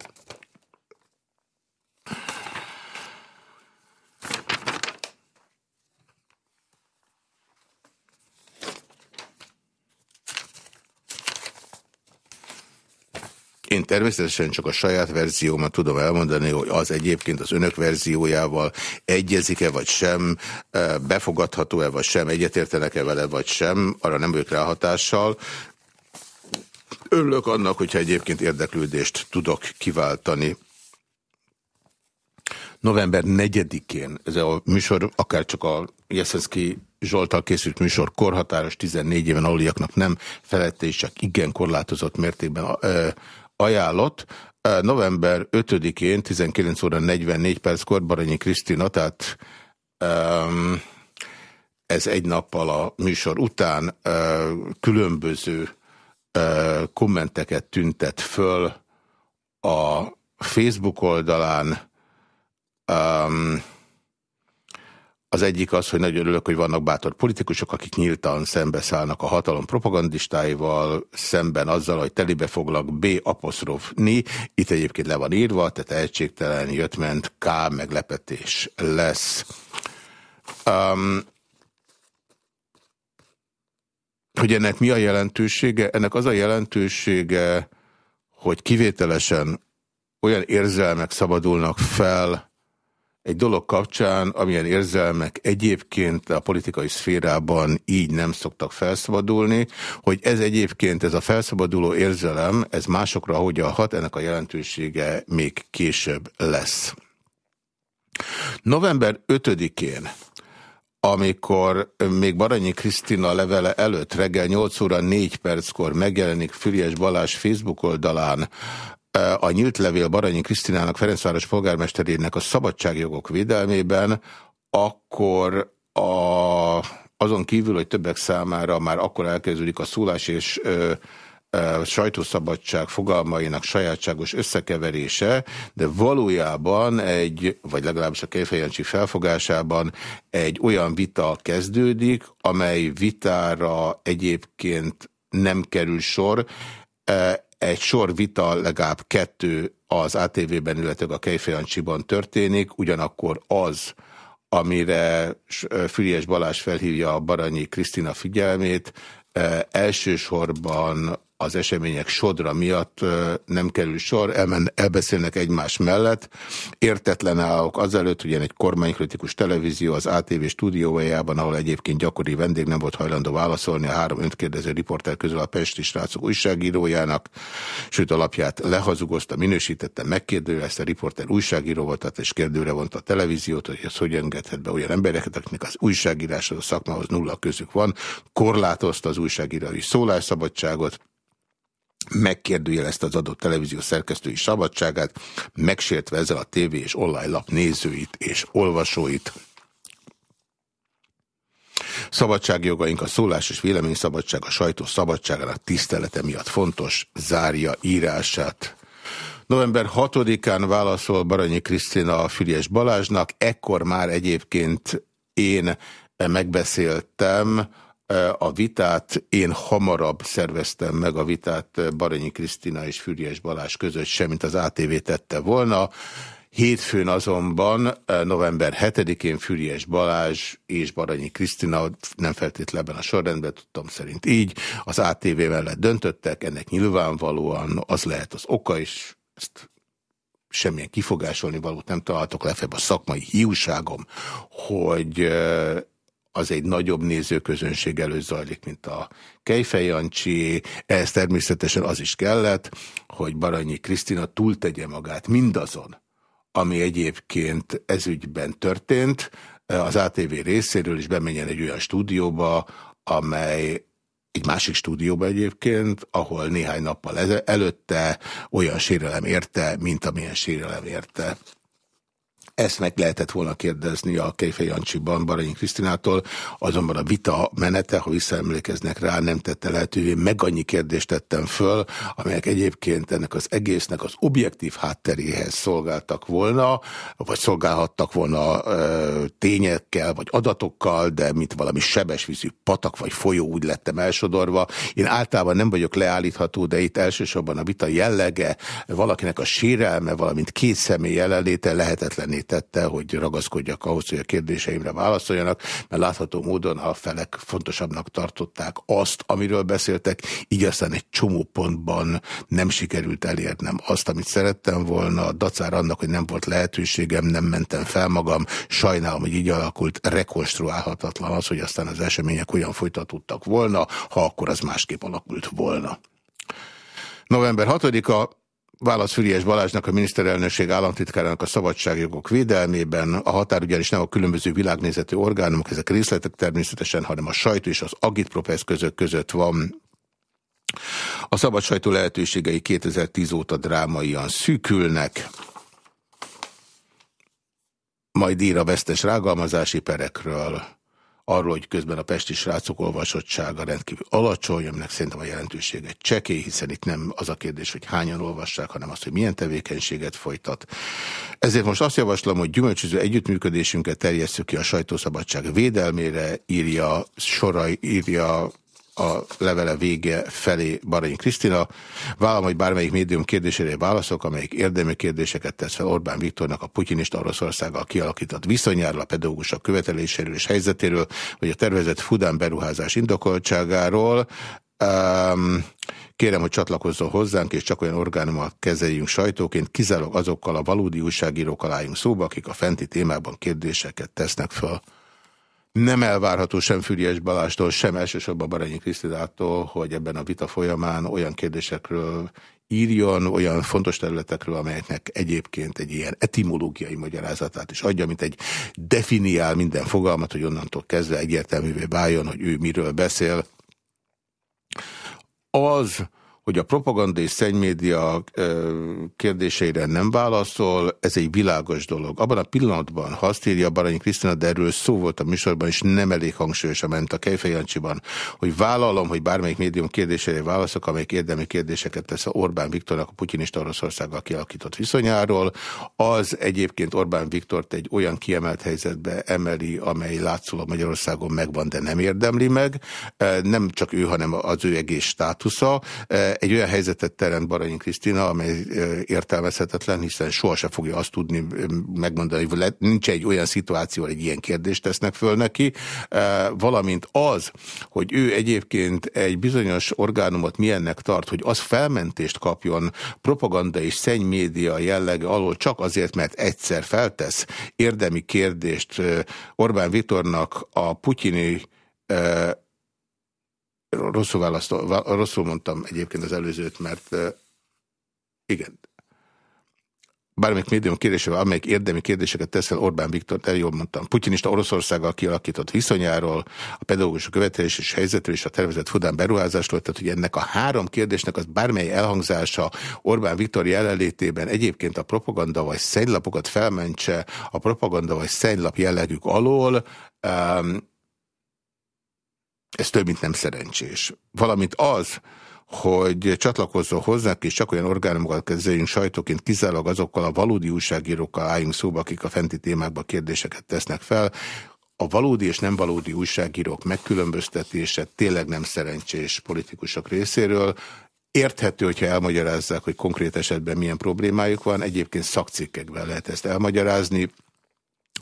S3: Én természetesen csak a saját verziómat tudom elmondani, hogy az egyébként az önök verziójával egyezik-e vagy sem, e, befogadható-e vagy sem, egyetértenek-e vele vagy sem, arra nem ők ráhatással. Örülök annak, hogyha egyébként érdeklődést tudok kiváltani. November 4-én ez a műsor, akár csak a Jeszenszki Zsoltal készült műsor korhatáros 14 éven aluliaknak nem felette és csak igen korlátozott mértékben e, ajánlott. November 5-én 19 óra 44 perckor Baranyi Krisztina, tehát um, ez egy nappal a műsor után uh, különböző uh, kommenteket tüntet föl a Facebook oldalán, um, az egyik az, hogy nagyon örülök, hogy vannak bátor politikusok, akik nyíltan szembeszállnak a hatalom propagandistáival, szemben azzal, hogy telibe foglak B apostrof itt egyébként le van írva, tehát tehetségtelen, jött-ment, K meglepetés lesz. Um, hogy ennek mi a jelentősége? Ennek az a jelentősége, hogy kivételesen olyan érzelmek szabadulnak fel, egy dolog kapcsán, amilyen érzelmek egyébként a politikai szférában így nem szoktak felszabadulni, hogy ez egyébként, ez a felszabaduló érzelem, ez másokra hogyan hat, ennek a jelentősége még később lesz. November 5-én amikor még Baranyi Krisztina levele előtt reggel 8 óra 4 perckor megjelenik Füriás Balázs Facebook oldalán a nyílt levél Baranyi Krisztinának Ferencváros polgármesterének a szabadságjogok védelmében, akkor a, azon kívül, hogy többek számára már akkor elkezdődik a szólás és ö, sajtószabadság fogalmainak sajátságos összekeverése, de valójában egy, vagy legalábbis a Kejfejancsi felfogásában egy olyan vita kezdődik, amely vitára egyébként nem kerül sor, egy sor vita, legalább kettő az ATV-ben, illetve a Kejfejancsiban történik, ugyanakkor az, amire Füriás Balázs felhívja a Baranyi Krisztina figyelmét, elsősorban az események sodra miatt nem kerül sor, elmen, elbeszélnek egymás mellett. Értetlen állok azelőtt, hogy egy kormánykritikus televízió az ATV stúdiójában, ahol egyébként gyakori vendég nem volt hajlandó válaszolni a három öntkérdező riporter közül a Pesti srácok újságírójának, sőt alapját lehazugozta, minősítette, megkérdőjelezte a riporter újságíró volt, tehát és kérdőre vonta a televíziót, hogy ez hogy engedhet be olyan embereket, akiknek az újságíráshoz, a szakmához nulla közük van, korlátozta az újságírói szólásszabadságot, megkérdőjelezte az adott televízió szerkesztői szabadságát, megsértve ezzel a tévé és online lap nézőit és olvasóit. Szabadságjogaink a szólás és véleményszabadság, a sajtó szabadságának tisztelete miatt fontos, zárja írását. November 6-án válaszol Baranyi Krisztina a Füriás Balázsnak, ekkor már egyébként én megbeszéltem, a vitát én hamarabb szerveztem meg a vitát Baranyi Krisztina és Füriás Balázs között, semmint az ATV tette volna. Hétfőn azonban, november 7-én Füriás Balázs és Baranyi Krisztina, nem feltétlenül a sorrendben, tudtam szerint így, az ATV mellett döntöttek, ennek nyilvánvalóan az lehet az oka is, ezt semmilyen kifogásolni valót nem találtok, lefebb a szakmai hiúságom, hogy az egy nagyobb nézőközönség előtt zajlik, mint a Kejfej Jancsi. Ez természetesen az is kellett, hogy Baranyi Krisztina túltegye magát mindazon, ami egyébként ezügyben történt, az ATV részéről is bemenjen egy olyan stúdióba, amely egy másik stúdióba egyébként, ahol néhány nappal előtte olyan sérelem érte, mint amilyen sérelem érte ezt meg lehetett volna kérdezni a Kejfej Jancsiban Baranyi Krisztinától, azonban a vita menete, ha visszaemlékeznek rá, nem tette lehetővé, meg annyi kérdést tettem föl, amelyek egyébként ennek az egésznek az objektív hátteréhez szolgáltak volna, vagy szolgálhattak volna ö, tényekkel, vagy adatokkal, de mint valami sebesvízű patak, vagy folyó úgy lettem elsodorva. Én általában nem vagyok leállítható, de itt elsősorban a vita jellege, valakinek a sérelme, valamint két személy jelenléte lehetetlené tette, hogy ragaszkodjak ahhoz, hogy a kérdéseimre válaszoljanak, mert látható módon a felek fontosabbnak tartották azt, amiről beszéltek, így aztán egy csomó pontban nem sikerült elérnem azt, amit szerettem volna, dacár annak, hogy nem volt lehetőségem, nem mentem fel magam, sajnálom, hogy így alakult, rekonstruálhatatlan az, hogy aztán az események olyan folytatódtak volna, ha akkor az másképp alakult volna. November 6-a Válasz Füriás Balázsnak a miniszterelnökség államtitkárának a szabadságjogok védelmében. A határ ugyanis nem a különböző világnézetű orgánumok, ezek részletek természetesen, hanem a sajtó és az agitprop között között van. A szabad sajtó lehetőségei 2010 óta drámaian szűkülnek. Majd ír a vesztes rágalmazási perekről arról, hogy közben a pesti srácok olvasottsága rendkívül alacsony, aminek szerintem a jelentősége csekély, hiszen itt nem az a kérdés, hogy hányan olvassák, hanem az, hogy milyen tevékenységet folytat. Ezért most azt javaslom, hogy gyümölcsöző együttműködésünket terjesszük ki a sajtószabadság védelmére, írja Sorai, írja a levele vége felé Baranyi Krisztina. Vállalom, hogy bármelyik médium kérdésére válaszok, amelyik érdemi kérdéseket tesz fel Orbán Viktornak a putinista Oroszországgal kialakított viszonyáról, a pedagógusok követeléséről és helyzetéről, vagy a tervezett Fudán beruházás indokoltságáról. Um, Kérem, hogy csatlakozzon hozzánk, és csak olyan orgánummal kezeljünk sajtóként, kizárólag azokkal a valódi újságírókkal álljunk szóba, akik a fenti témában kérdéseket tesznek fel. Nem elvárható sem Füriás Balástól, sem elsősorban Baranyi Krisztinától, hogy ebben a vita folyamán olyan kérdésekről írjon, olyan fontos területekről, amelyeknek egyébként egy ilyen etimológiai magyarázatát is adja, mint egy definiál minden fogalmat, hogy onnantól kezdve egyértelművé váljon, hogy ő miről beszél. Az, hogy a propaganda és szennymédia kérdéseire nem válaszol, ez egy világos dolog. Abban a pillanatban, ha azt írja Baranyi Krisztina, de erről szó volt a műsorban, és nem elég hangsúlyosan ment a Kejfej Jancsiban, hogy vállalom, hogy bármelyik médium kérdésére válaszok, amelyik érdemi kérdéseket tesz Orbán Viktornak a putinista Oroszországgal kialakított viszonyáról, az egyébként Orbán Viktort egy olyan kiemelt helyzetbe emeli, amely látszólag Magyarországon megvan, de nem érdemli meg. Nem csak ő, hanem az ő egész státusza egy olyan helyzetet teremt Baranyi Krisztina, amely értelmezhetetlen, hiszen sohasem fogja azt tudni megmondani, hogy nincs egy olyan szituáció, hogy egy ilyen kérdést tesznek föl neki, valamint az, hogy ő egyébként egy bizonyos orgánumot milyennek tart, hogy az felmentést kapjon propaganda és szennymédia jellege alól csak azért, mert egyszer feltesz érdemi kérdést Orbán Viktornak a putyini rosszul, választó, rosszul mondtam egyébként az előzőt, mert igen, bármelyik médium kérdésével, amelyik érdemi kérdéseket tesz fel Orbán Viktor, el jól mondtam, putyinista Oroszországgal kialakított viszonyáról, a pedagógus követelés és helyzetről és a tervezett Fudán beruházásról, tehát hogy ennek a három kérdésnek az bármely elhangzása Orbán Viktor jelenlétében egyébként a propaganda vagy szennylapokat felmentse a propaganda vagy szennylap jellegük alól, um, ez több, mint nem szerencsés. Valamint az, hogy csatlakozzon hozzánk, és csak olyan orgánumokat kezeljünk sajtóként, kizárólag azokkal a valódi újságírókkal álljunk szóba, akik a fenti témákban kérdéseket tesznek fel. A valódi és nem valódi újságírók megkülönböztetése tényleg nem szerencsés politikusok részéről. Érthető, hogyha elmagyarázzák, hogy konkrét esetben milyen problémájuk van, egyébként szakcikkekben lehet ezt elmagyarázni,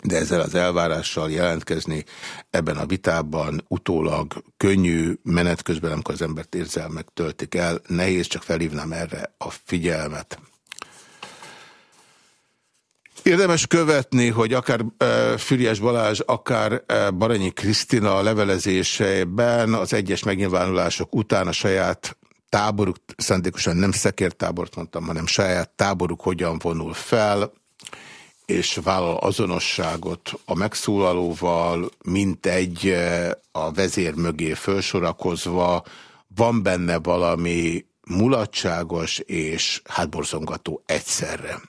S3: de ezzel az elvárással jelentkezni ebben a vitában utólag könnyű, menet közben, amikor az embert érzelmek töltik el, nehéz, csak felhívnám erre a figyelmet. Érdemes követni, hogy akár e, Füriás Balázs, akár e, Baranyi Krisztina levelezésében az egyes megnyilvánulások után a saját táboruk, szándékosan nem szekértábort mondtam, hanem saját táboruk hogyan vonul fel, és vállal azonosságot a megszólalóval, mint egy eh, a vezér mögé felsorakozva, van benne valami mulatságos és hátborzongató egyszerre.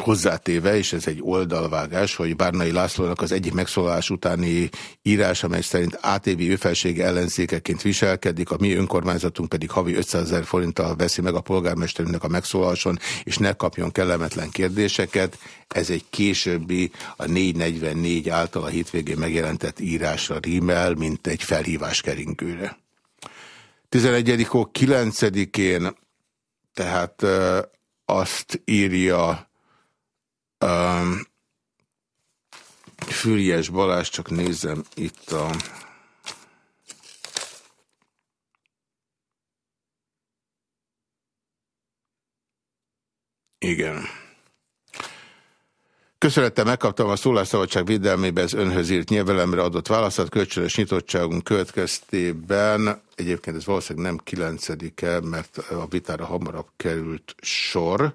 S3: Hozzátéve, és ez egy oldalvágás, hogy Bárnai Lászlónak az egyik megszólalás utáni írás, amely szerint ATV őfelsége ellenzékeként viselkedik, a mi önkormányzatunk pedig havi 500 ezer forinttal veszi meg a polgármesterünknek a megszólaláson, és ne kapjon kellemetlen kérdéseket. Ez egy későbbi, a 444 által a hétvégén megjelentett írásra rímel, mint egy felhívás keringőre. 11. 9-én tehát azt írja Um, Füriyes Balázs, csak nézem itt a... Igen. Köszönettel megkaptam a szólásszabadság védelmében az önhöz írt nyelvelemre adott válaszat, kölcsönös nyitottságunk következtében, egyébként ez valószínűleg nem kilencedike, mert a vitára hamarabb került sor.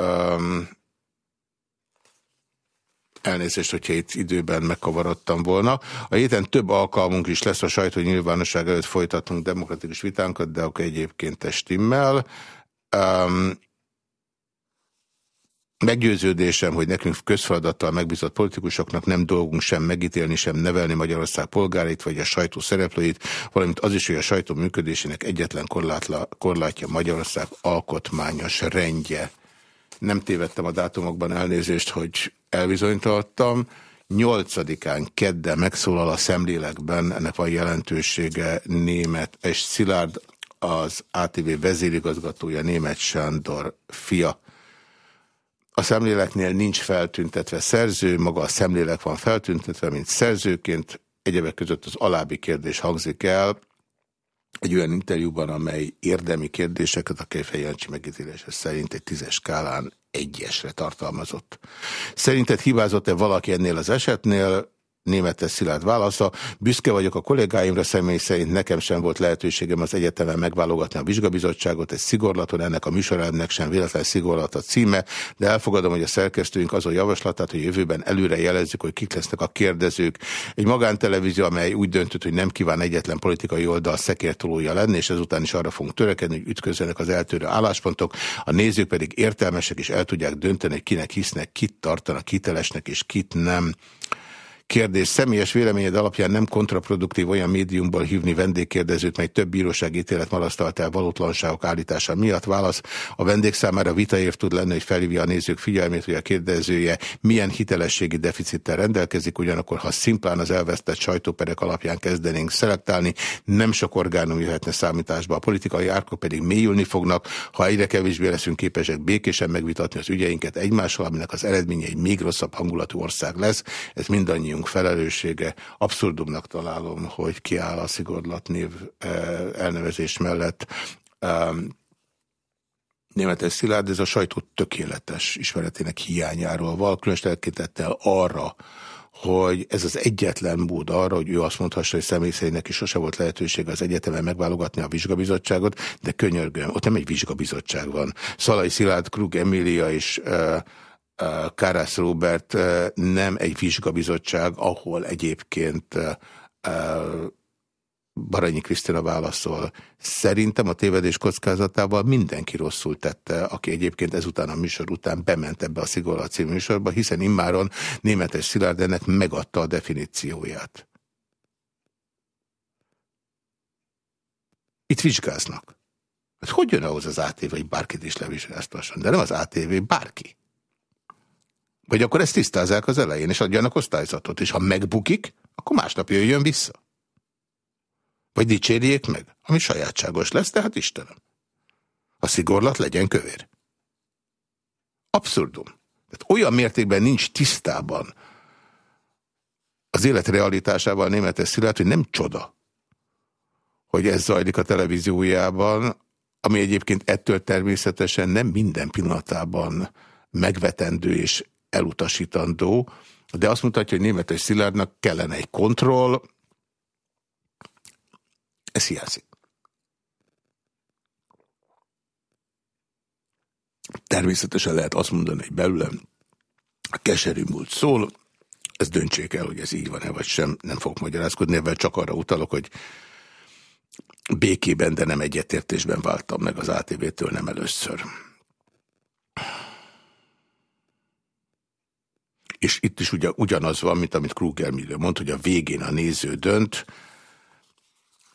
S3: Um, Elnézést, hogyha itt időben megkavarodtam volna. A héten több alkalmunk is lesz a sajtó nyilvánosság előtt folytatunk demokratikus vitánkat, de akkor egyébként testimmel. Um, Meggyőződésem, hogy nekünk közfeladattal megbízott politikusoknak nem dolgunk sem megítélni, sem nevelni Magyarország polgárait, vagy a sajtó szereplőit, valamint az is, hogy a sajtó működésének egyetlen korlátla, korlátja Magyarország alkotmányos rendje. Nem tévedtem a dátumokban elnézést, hogy elbizonytalattam. Nyolcadikán kedden megszólal a szemlélekben, ennek van jelentősége német, és Szilárd az ATV vezérigazgatója német Sándor fia. A szemléleknél nincs feltüntetve szerző, maga a szemlélek van feltüntetve, mint szerzőként. Egyebek között az alábbi kérdés hangzik el, egy olyan interjúban, amely érdemi kérdéseket a Kejfej Jancsi megítélése szerint egy tízes skálán egyesre tartalmazott. Szerinted hibázott-e valaki ennél az esetnél? Németes Szilárd válasza. Büszke vagyok a kollégáimra, személy szerint nekem sem volt lehetőségem az egyetemen megválogatni a vizsgabizottságot, egy szigorlaton, ennek a műsorámnak sem véletlen szigorlat a címe, de elfogadom, hogy a szerkesztőink azon javaslatát, hogy jövőben előre jelezzük, hogy kik lesznek a kérdezők. Egy magántelevízió, amely úgy döntött, hogy nem kíván egyetlen politikai oldal szekértolója lenni, és ezután is arra fogunk törekedni, hogy ütközzenek az eltörő álláspontok, a nézők pedig értelmesek, és el tudják dönteni, hogy kinek hisznek, kit tartanak hitelesnek, és kit nem. Kérdés, személyes véleményed alapján nem kontraproduktív olyan médiumból hívni vendégkérdezőt, mely több bírósági ítélet marasztalt el valótlanságok állítása miatt. Válasz, a vendég számára vitaév tud lenni, hogy felhívja a nézők figyelmét, hogy a kérdezője milyen hitelességi deficittel rendelkezik, ugyanakkor ha szimplán az elvesztett sajtóperek alapján kezdenénk szelektálni, nem sok orgánum jöhetne számításba, a politikai árkok pedig mélyülni fognak, ha egyre kevésbé leszünk képesek békésen megvitatni az ügyeinket egymással, aminek az eredménye egy még rosszabb hangulatú ország lesz. Ez mindannyiunk mindannyiunk felelőssége. Abszurdumnak találom, hogy kiáll a szigorlatnév eh, elnevezés mellett. Németes Szilárd, ez a sajtó tökéletes ismeretének hiányáról van, különös arra, hogy ez az egyetlen mód arra, hogy ő azt mondhassa, hogy személy szerint neki sose volt lehetőség az egyetemen megválogatni a vizsgabizottságot, de könyörgöm, ott nem egy vizsgabizottság van. Szalai Szilárd, Krug Emília és uh, Kárász Robert nem egy vizsgabizottság, ahol egyébként Baranyi Krisztina válaszol. Szerintem a tévedés kockázatával mindenki rosszul tette, aki egyébként ezután a műsor után bement ebbe a Szigorla című műsorba, hiszen immáron németes Szilárd ennek megadta a definícióját. Itt vizsgáznak. Hát hogy jön ahhoz az ATV, hogy bárkit is levizsgáztasson? De nem az ATV, bárki. Vagy akkor ezt tisztázzák az elején, és adjanak osztályzatot, és ha megbukik, akkor másnap jöjjön vissza. Vagy dicsérjék meg, ami sajátságos lesz, tehát Istenem. A szigorlat legyen kövér. Abszurdum. Tehát olyan mértékben nincs tisztában az élet realitásával németes szület, hogy nem csoda, hogy ez zajlik a televíziójában, ami egyébként ettől természetesen nem minden pillanatában megvetendő és elutasítandó, de azt mutatja, hogy németes Szilárdnak kellene egy kontroll, ez hiányzik. Természetesen lehet azt mondani, hogy belőlem a keserű múlt szól, ez döntsék el, hogy ez így van-e vagy sem, nem fogok magyarázkodni, ebben csak arra utalok, hogy békében, de nem egyetértésben váltam meg az ATV-től nem először. És itt is ugyan, ugyanaz van, mint amit Kruger Miller mond, hogy a végén a néző dönt,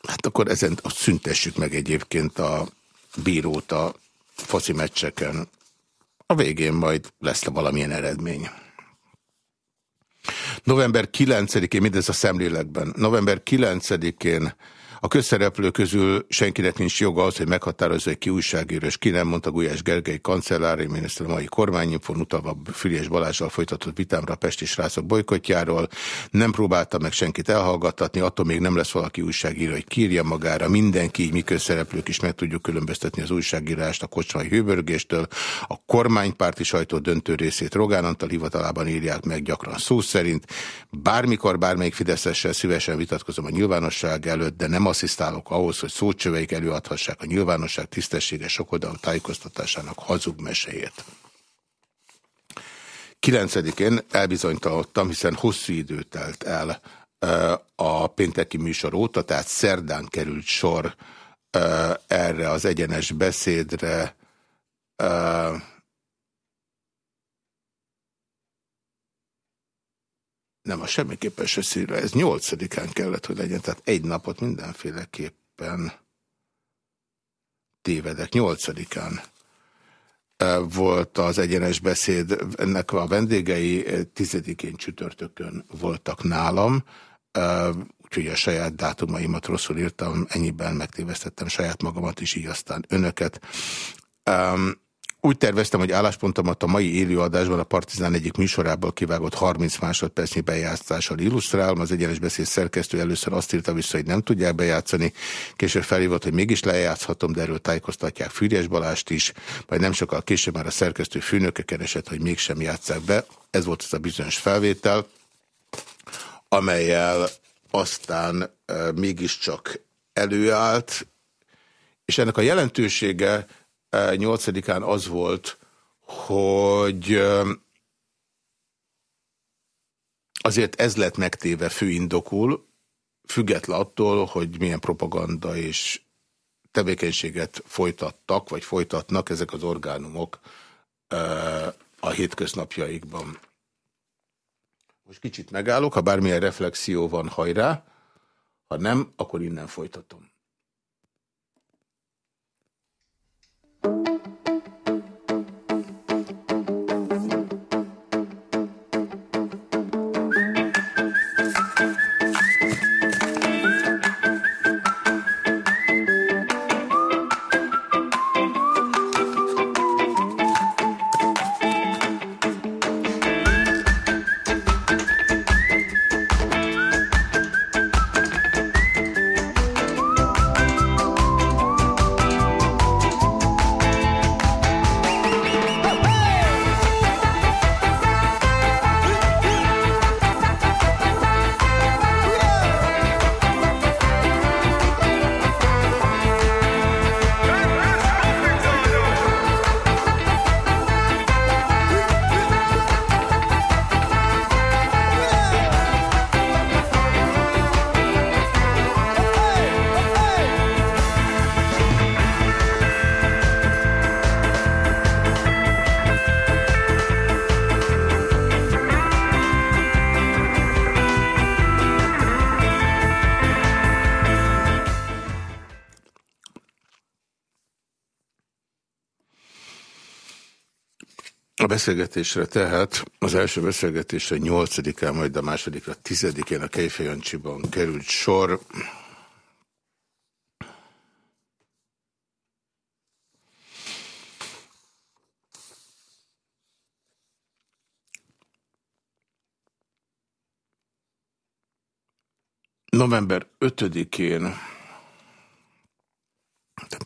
S3: hát akkor ezen azt szüntessük meg egyébként a bírót a foci meccseken. A végén majd lesz valamilyen eredmény. November 9-én, mindez a szemlélekben, november 9-én a közszereplő közül senkinek nincs joga az, hogy meghatározza, hogy ki újságíró, és ki nem, mondta Gulyás Gergely kancellári miniszter a mai kormányinfon, utalva Füriás Balázsral folytatott vitámra Pesti srácok bolykotjáról. Nem próbálta meg senkit elhallgattatni, attól még nem lesz valaki újságíró, hogy kírja magára. Mindenki, mi közszereplők is meg tudjuk különböztetni az újságírást a kocsmai hőbörgéstől. A kormánypárti sajtó döntő részét Rogán Antal hivatalában írják meg gyakran szó szerint. Bármikor bármelyik Fideszessel szívesen vitatkozom a nyilvánosság előtt, de nem asszisztálok ahhoz, hogy szócsöveik előadhassák a nyilvánosság tisztességes sokoldalú tájékoztatásának hazug meséjét. 9-én elbizonytalanodtam, hiszen hosszú idő telt el a pénteki műsor óta, tehát szerdán került sor erre az egyenes beszédre, Nem, a semmiképpen se szívra. Ez nyolcadikán kellett, hogy legyen, tehát egy napot mindenféleképpen tévedek. Nyolcadikán volt az egyenes beszéd, ennek a vendégei tizedikén csütörtökön voltak nálam, úgyhogy a saját dátumaimat rosszul írtam, ennyiben megtévesztettem saját magamat is, így aztán önöket. Um, úgy terveztem, hogy álláspontomat a mai élőadásban a Partizán egyik műsorából kivágott 30 másodpercnyi bejátszással illusztrálom. Az egyenes beszéd szerkesztő először azt írta vissza, hogy nem tudják bejátszani. Később felhívott, hogy mégis lejátszhatom, de erről tájékoztatják Fűrjes Balást is. Majd nem sokkal később már a szerkesztő főnöke keresett, hogy mégsem játsszák be. Ez volt az a bizonyos felvétel, amelyel aztán mégiscsak előállt, és ennek a jelentősége 8-án az volt, hogy azért ez lett megtéve főindokul, független attól, hogy milyen propaganda és tevékenységet folytattak, vagy folytatnak ezek az orgánumok a hétköznapjaikban. Most kicsit megállok, ha bármilyen reflexió van, hajrá, ha nem, akkor innen folytatom. Beszélgetésre tehát az első beszélgetésre 8-án, majd a másodikra 10-én a Kejfejancsiban került sor. November 5-én,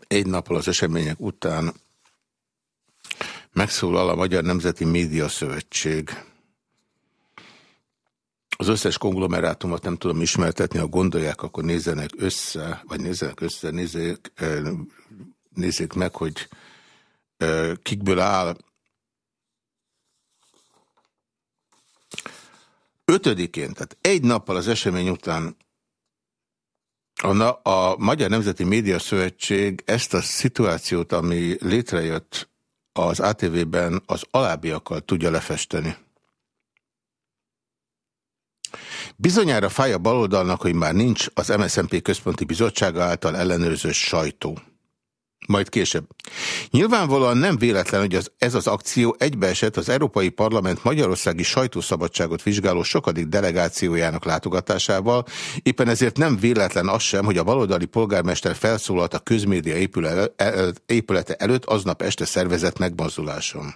S3: egy nappal az események után Megszólal a Magyar Nemzeti Média Szövetség. Az összes konglomerátumot nem tudom ismertetni, ha gondolják, akkor nézzenek össze, vagy nézzenek össze, nézzék, nézzék meg, hogy kikből áll. Ötödikén, tehát egy nappal az esemény után a, a Magyar Nemzeti Média Szövetség ezt a szituációt, ami létrejött az ATV-ben az alábbiakkal tudja lefesteni. Bizonyára fáj a baloldalnak, hogy már nincs az MSZNP központi bizottsága által ellenőrző sajtó. Majd később. Nyilvánvalóan nem véletlen, hogy az, ez az akció egybeesett az Európai Parlament Magyarországi sajtószabadságot vizsgáló sokadik delegációjának látogatásával, éppen ezért nem véletlen az sem, hogy a baloldali polgármester felszólalt a közmédia épülete előtt aznap este szervezett megmozduláson.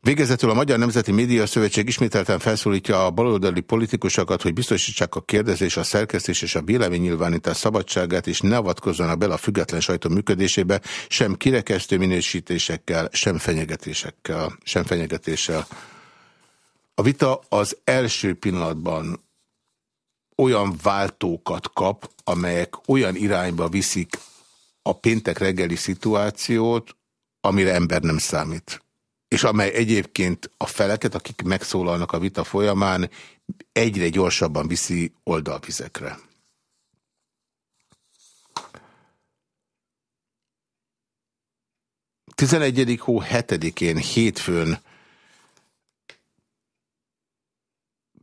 S3: Végezetül a Magyar Nemzeti Média Szövetség ismételten felszólítja a baloldali politikusokat, hogy biztosítsák a kérdezés, a szerkesztés és a véleménynyilvánítás szabadságát, és ne avatkozzanak bele a független sajtó működésébe, sem kirekesztő minősítésekkel, sem fenyegetésekkel, sem fenyegetéssel. A vita az első pillanatban olyan váltókat kap, amelyek olyan irányba viszik a péntek reggeli szituációt, amire ember nem számít és amely egyébként a feleket, akik megszólalnak a vita folyamán, egyre gyorsabban viszi oldalvizekre. Tizenegyedik hó hetedikén hétfőn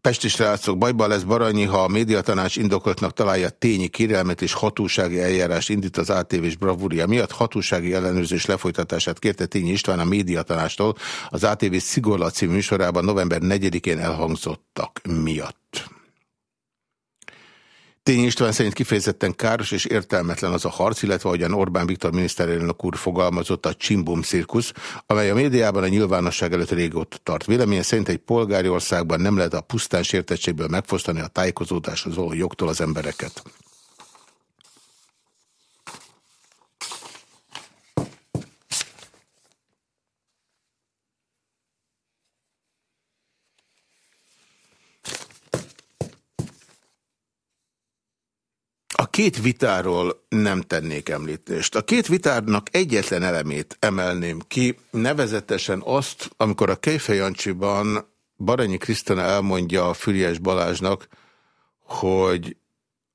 S3: Pesti srácok, bajban lesz Baranyi, ha a médiatanács indokoltnak találja tényi kérelmet és hatósági eljárást indít az ATV és bravúria miatt. Hatósági ellenőrzés lefolytatását kérte Tényi István a médiatanástól az ATV Szigorla műsorában november 4-én elhangzottak miatt. Tény István szerint kifejezetten káros és értelmetlen az a harc, illetve ahogyan Orbán Viktor miniszterelnök úr fogalmazott a Csimbum cirkusz, amely a médiában a nyilvánosság előtt régóta tart. Véleménye szerint egy polgári országban nem lehet a pusztán sértettségből megfosztani a tájékozódáshoz való jogtól az embereket. Két vitáról nem tennék említést. A két vitárnak egyetlen elemét emelném ki, nevezetesen azt, amikor a Kejfejancsiban Baranyi Krisztina elmondja a Füriás Balázsnak, hogy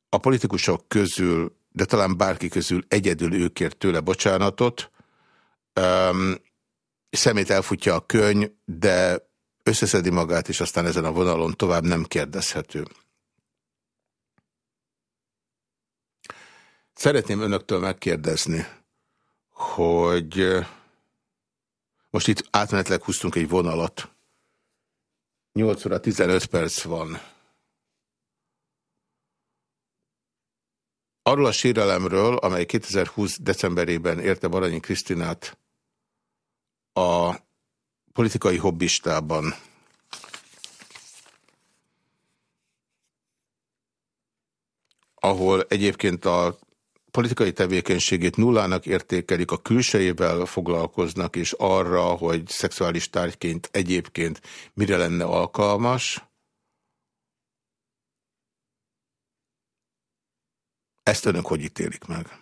S3: a politikusok közül, de talán bárki közül egyedül ő kért tőle bocsánatot, um, szemét elfutja a könyv, de összeszedi magát, és aztán ezen a vonalon tovább nem kérdezhető. Szeretném önöktől megkérdezni, hogy most itt átmenetleg húztunk egy vonalat. 8 óra 15 perc van. Arról a sérelemről, amely 2020 decemberében érte Baranyi Krisztinát a politikai hobbistában, ahol egyébként a politikai tevékenységét nullának értékelik, a külsejével foglalkoznak, és arra, hogy szexuális tárgyként egyébként mire lenne alkalmas. Ezt önök hogy ítélik meg?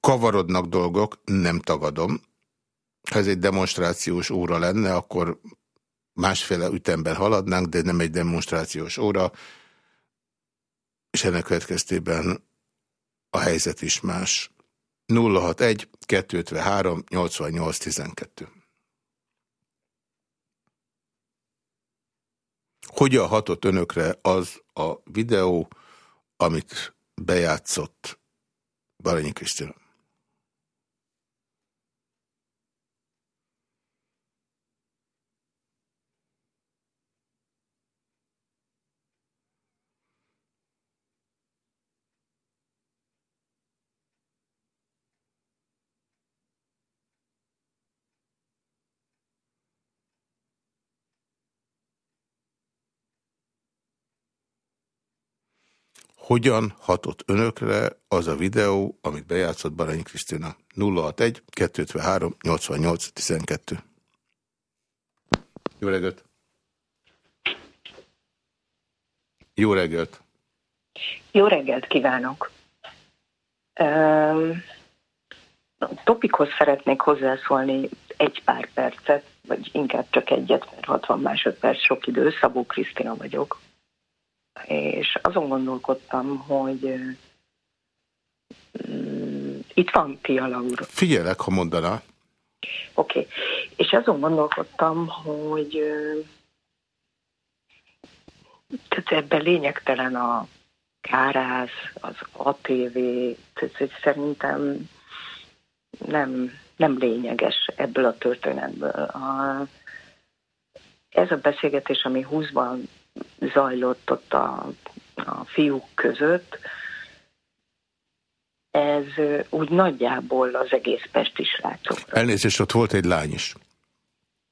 S3: Kavarodnak dolgok, nem tagadom. Ha ez egy demonstrációs óra lenne, akkor másféle ütemben haladnánk, de nem egy demonstrációs óra és ennek következtében a helyzet is más. 061 253 88 12 Hogyan hatott önökre az a videó, amit bejátszott Baranyi Krisztina? Hogyan hatott önökre az a videó, amit bejátszott Baranyi Krisztina? 061 253 88 12. Jó reggelt! Jó reggelt!
S10: Jó reggelt kívánok! Um, topikhoz szeretnék hozzászólni egy pár percet, vagy inkább csak egyet, mert 60 másodperc sok idő. Szabó Krisztina vagyok és azon gondolkodtam, hogy mm, itt van Piala úr.
S3: Figyelek, ha mondaná.
S10: Oké, okay. és azon gondolkodtam, hogy tehát ebben lényegtelen a kárász, az ATV, tehát szerintem nem, nem lényeges ebből a történetből. A, ez a beszélgetés, ami 20-ban zajlott ott a, a fiúk között, ez úgy nagyjából az egész Pest is látszott.
S3: Elnézést, ott volt egy lány is.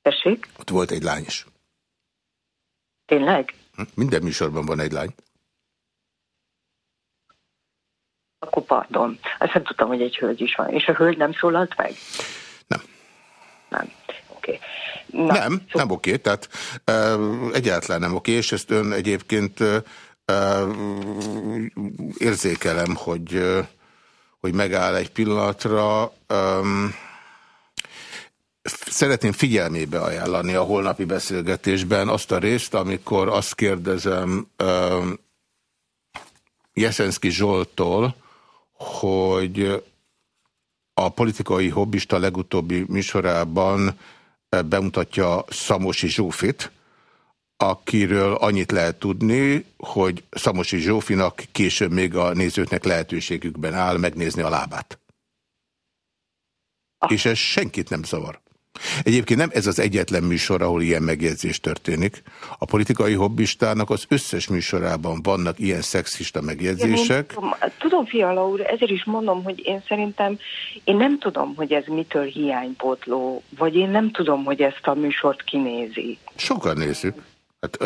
S10: Tessék?
S3: Ott volt egy lány is.
S10: Tényleg?
S3: Hm? Minden műsorban van egy lány.
S10: Akkor pardon. Azt nem tudtam, hogy egy hölgy is van. És a hölgy nem szólalt meg?
S3: Nem.
S10: Nem. Oké. Okay.
S3: Na, nem, szó... nem oké, tehát uh, egyáltalán nem oké, és ezt ön egyébként uh, érzékelem, hogy, uh, hogy megáll egy pillanatra. Um, szeretném figyelmébe ajánlani a holnapi beszélgetésben azt a részt, amikor azt kérdezem um, Jeszenszki Zsoltól, hogy a politikai hobbista legutóbbi műsorában bemutatja Szamosi Zsófit, akiről annyit lehet tudni, hogy Szamosi Zsófinak később még a nézőknek lehetőségükben áll megnézni a lábát. Ah. És ez senkit nem zavar. Egyébként nem ez az egyetlen műsor, ahol ilyen megjegyzés történik. A politikai hobbistának az összes műsorában vannak ilyen szexista megjegyzések.
S10: Én tudom, tudom, Fiala úr, ezért is mondom, hogy én szerintem, én nem tudom, hogy ez mitől hiánypótló, vagy én nem tudom, hogy ezt a műsort kinézi.
S3: Sokan nézik. Hát,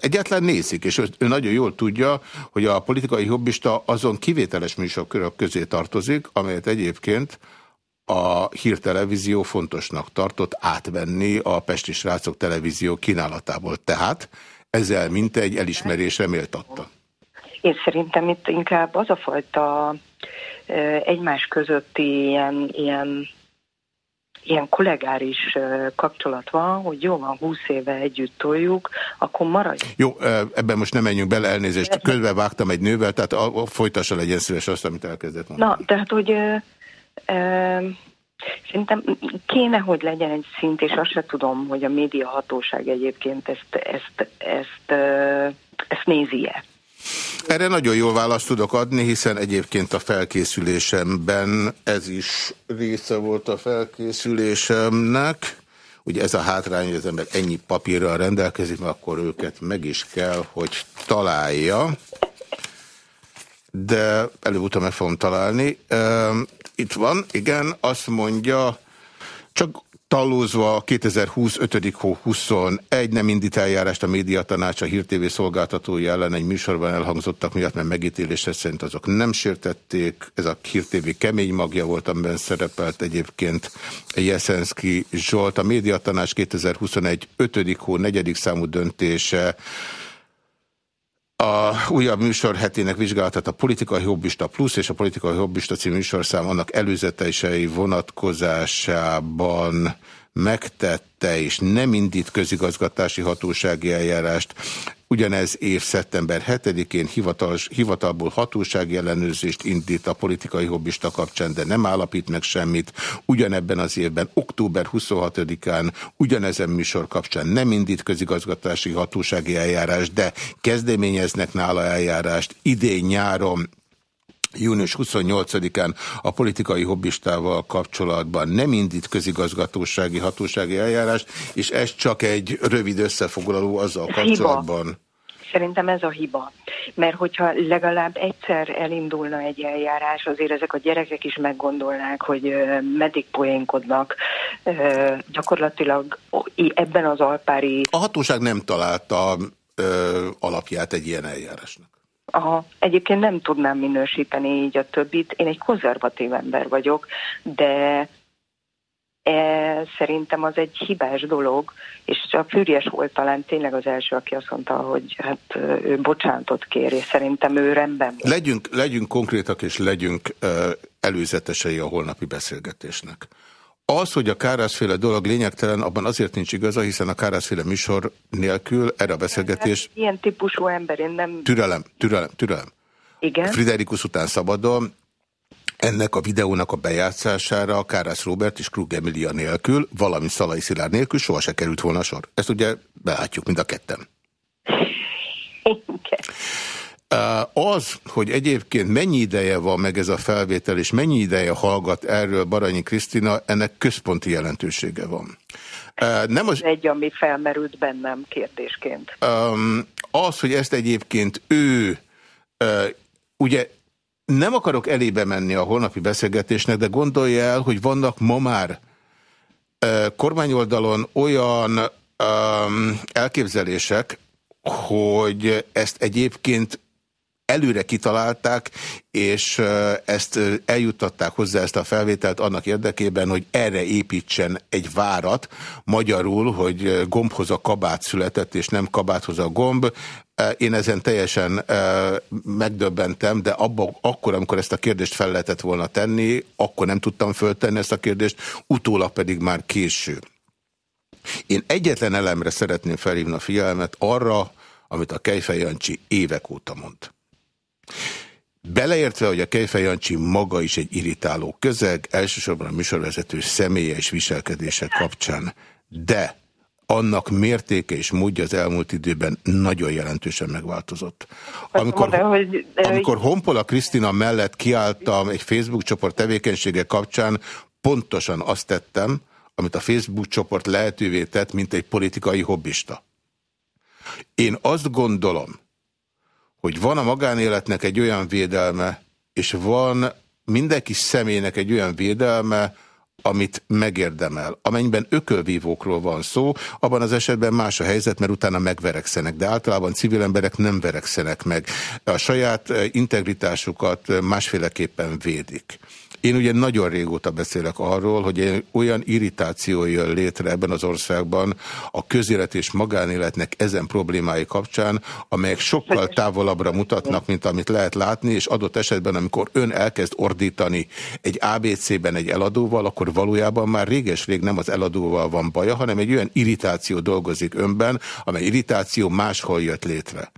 S3: egyáltalán nézik, és ő nagyon jól tudja, hogy a politikai hobbista azon kivételes műsorkörök közé tartozik, amelyet egyébként a hírtelevízió fontosnak tartott átvenni a Pesti Srácok televízió kínálatából. Tehát ezzel mintegy elismerésre méltatta.
S10: Én szerintem itt inkább az a fajta egymás közötti ilyen, ilyen ilyen kollégáris kapcsolat van, hogy jó van, 20 éve együtt toljuk, akkor maradj.
S3: Jó, ebben most nem menjünk bele, elnézést, közben vágtam egy nővel, tehát folytassa legyen szíves azt, amit elkezdett mondani.
S10: Na, tehát, hogy szerintem kéne, hogy legyen egy szint, és azt se tudom, hogy a média hatóság egyébként ezt, ezt, ezt, ezt nézi-e.
S3: Erre nagyon jól választ tudok adni, hiszen egyébként a felkészülésemben ez is része volt a felkészülésemnek. Ugye ez a hátrány, hogy az ember ennyi papírral rendelkezik, mert akkor őket meg is kell, hogy találja. De előbb-utóbb meg fogom találni. Itt van, igen, azt mondja, csak Tallózva 2020 5. hó 21 nem indít eljárást a médiatanács a hírtévé szolgáltatói ellen egy műsorban elhangzottak miatt, mert megítélése szerint azok nem sértették. Ez a hírtévé kemény magja volt, amiben szerepelt egyébként Jeszenszki Zsolt. A médiatanács 2021 5. hó 4. számú döntése a újabb műsor hetének vizsgálatát a Politikai Hobbista Plusz és a Politikai Hobbista című műsorszám annak előzetesei vonatkozásában megtette és nem indít közigazgatási hatósági eljárást. Ugyanez év szeptember 7-én hivatalból hatósági ellenőrzést indít a politikai hobbista kapcsán, de nem állapít meg semmit. Ugyanebben az évben, október 26-án ugyanezen műsor kapcsán nem indít közigazgatási hatósági eljárás, de kezdeményeznek nála eljárást idén nyáron június 28-án a politikai hobbistával kapcsolatban nem indít közigazgatósági hatósági eljárást, és ez csak egy rövid összefoglaló azzal ez kapcsolatban. Hiba.
S10: Szerintem ez a hiba. Mert hogyha legalább egyszer elindulna egy eljárás, azért ezek a gyerekek is meggondolnák, hogy meddig poénkodnak. Gyakorlatilag ebben az alpári...
S3: A hatóság nem találta alapját egy ilyen eljárásnak.
S10: Aha, egyébként nem tudnám minősíteni így a többit. Én egy konzervatív ember vagyok, de e, szerintem az egy hibás dolog, és a Fűries volt talán tényleg az első, aki azt mondta, hogy hát ő bocsánatot kér, és szerintem ő rendben
S3: van. Legyünk, legyünk konkrétak, és legyünk uh, előzetesei a holnapi beszélgetésnek. Az, hogy a kárászféle dolog lényegtelen, abban azért nincs igaza, hiszen a kárászféle műsor nélkül erre a beszélgetés... Hát,
S10: ilyen típusú ember, én nem...
S3: Türelem, türelem, türelem.
S10: Igen.
S3: Friderikus után szabadon, ennek a videónak a bejátszására a Kárász Robert és Krug Emilia nélkül, valami Szalai Szilárd nélkül soha se került volna sor. Ezt ugye belátjuk mind a ketten.
S10: Igen.
S3: Az, hogy egyébként mennyi ideje van meg ez a felvétel, és mennyi ideje hallgat erről Baranyi Krisztina, ennek központi jelentősége van.
S10: Nem az... Egy, ami felmerült bennem kérdésként.
S3: Az, hogy ezt egyébként ő, ugye nem akarok elébe menni a holnapi beszélgetésnek, de gondolja el, hogy vannak ma már kormányoldalon olyan elképzelések, hogy ezt egyébként előre kitalálták, és ezt eljuttatták hozzá ezt a felvételt annak érdekében, hogy erre építsen egy várat, magyarul, hogy gombhoz a kabát született, és nem kabáthoz a gomb. Én ezen teljesen megdöbbentem, de abba, akkor, amikor ezt a kérdést fel lehetett volna tenni, akkor nem tudtam föltenni ezt a kérdést, utólag pedig már késő. Én egyetlen elemre szeretném felhívni a figyelmet arra, amit a Kejfej Jancsi évek óta mond. Beleértve, hogy a Kejfej Jancsi maga is egy irritáló közeg, elsősorban a műsorvezető személye és viselkedése kapcsán, de annak mértéke és módja az elmúlt időben nagyon jelentősen megváltozott. Amikor, amikor Honpola Krisztina mellett kiálltam egy Facebook csoport tevékenysége kapcsán, pontosan azt tettem, amit a Facebook csoport lehetővé tett, mint egy politikai hobbista. Én azt gondolom, hogy van a magánéletnek egy olyan védelme, és van mindenki személynek egy olyan védelme, amit megérdemel. Amennyiben ökölvívókról van szó, abban az esetben más a helyzet, mert utána megverekszenek, de általában civil emberek nem verekszenek meg. A saját eh, integritásukat másféleképpen védik. Én ugye nagyon régóta beszélek arról, hogy olyan irritáció jön létre ebben az országban a közélet és magánéletnek ezen problémái kapcsán, amelyek sokkal távolabbra mutatnak, mint amit lehet látni, és adott esetben, amikor ön elkezd ordítani egy ABC-ben egy eladóval, akkor valójában már réges-rég nem az eladóval van baja, hanem egy olyan irritáció dolgozik önben, amely irritáció máshol jött létre.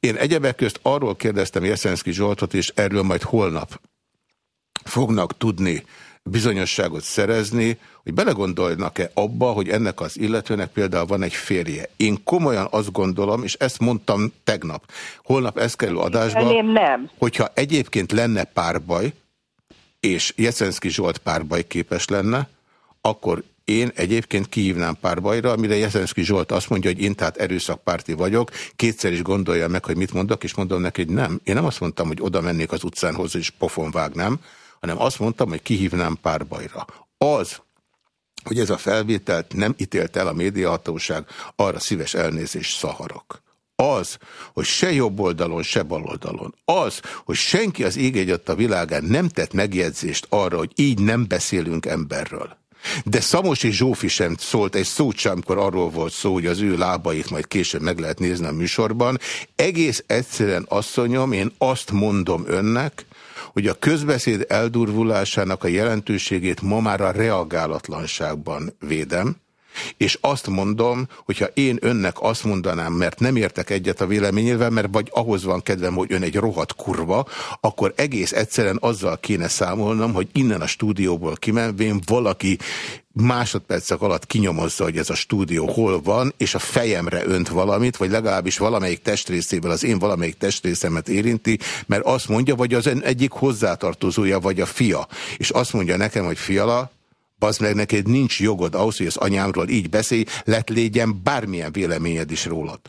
S3: Én egyebek közt arról kérdeztem Jeszenszki Zsoltot, és erről majd holnap fognak tudni bizonyosságot szerezni, hogy belegondolnak-e abba, hogy ennek az illetőnek például van egy férje. Én komolyan azt gondolom, és ezt mondtam tegnap, holnap ez kerül adásba,
S10: Én nem.
S3: hogyha egyébként lenne párbaj, és Jeszenszki Zsolt párbaj képes lenne, akkor én egyébként kihívnám párbajra, amire Jeszenszki Zsolt azt mondja, hogy én tehát erőszakpárti vagyok, kétszer is gondolja meg, hogy mit mondok, és mondom neki, hogy nem. Én nem azt mondtam, hogy oda mennék az utcán hozzá, és pofon vágnám, hanem azt mondtam, hogy kihívnám párbajra. Az, hogy ez a felvételt nem ítélt el a médiahatóság, arra szíves elnézés szaharok. Az, hogy se jobb oldalon, se bal oldalon. Az, hogy senki az ég egyat a világán nem tett megjegyzést arra, hogy így nem beszélünk emberről. De Szamosi Zsófi sem szólt egy szót sem, amikor arról volt szó, hogy az ő lábait majd később meg lehet nézni a műsorban. Egész egyszerűen asszonyom, én azt mondom önnek, hogy a közbeszéd eldurvulásának a jelentőségét ma már a reagálatlanságban védem, és azt mondom, hogyha én önnek azt mondanám, mert nem értek egyet a véleményével, mert vagy ahhoz van kedvem, hogy ön egy rohadt kurva, akkor egész egyszerűen azzal kéne számolnom, hogy innen a stúdióból kimenvén valaki másodpercek alatt kinyomozza, hogy ez a stúdió hol van, és a fejemre önt valamit, vagy legalábbis valamelyik testrészével az én valamelyik testrészemet érinti, mert azt mondja, vagy az egyik hozzátartozója, vagy a fia. És azt mondja nekem, hogy fiala, az meg neked nincs jogod ahhoz, hogy az anyámról így beszélj, lett légyen bármilyen véleményed is rólad.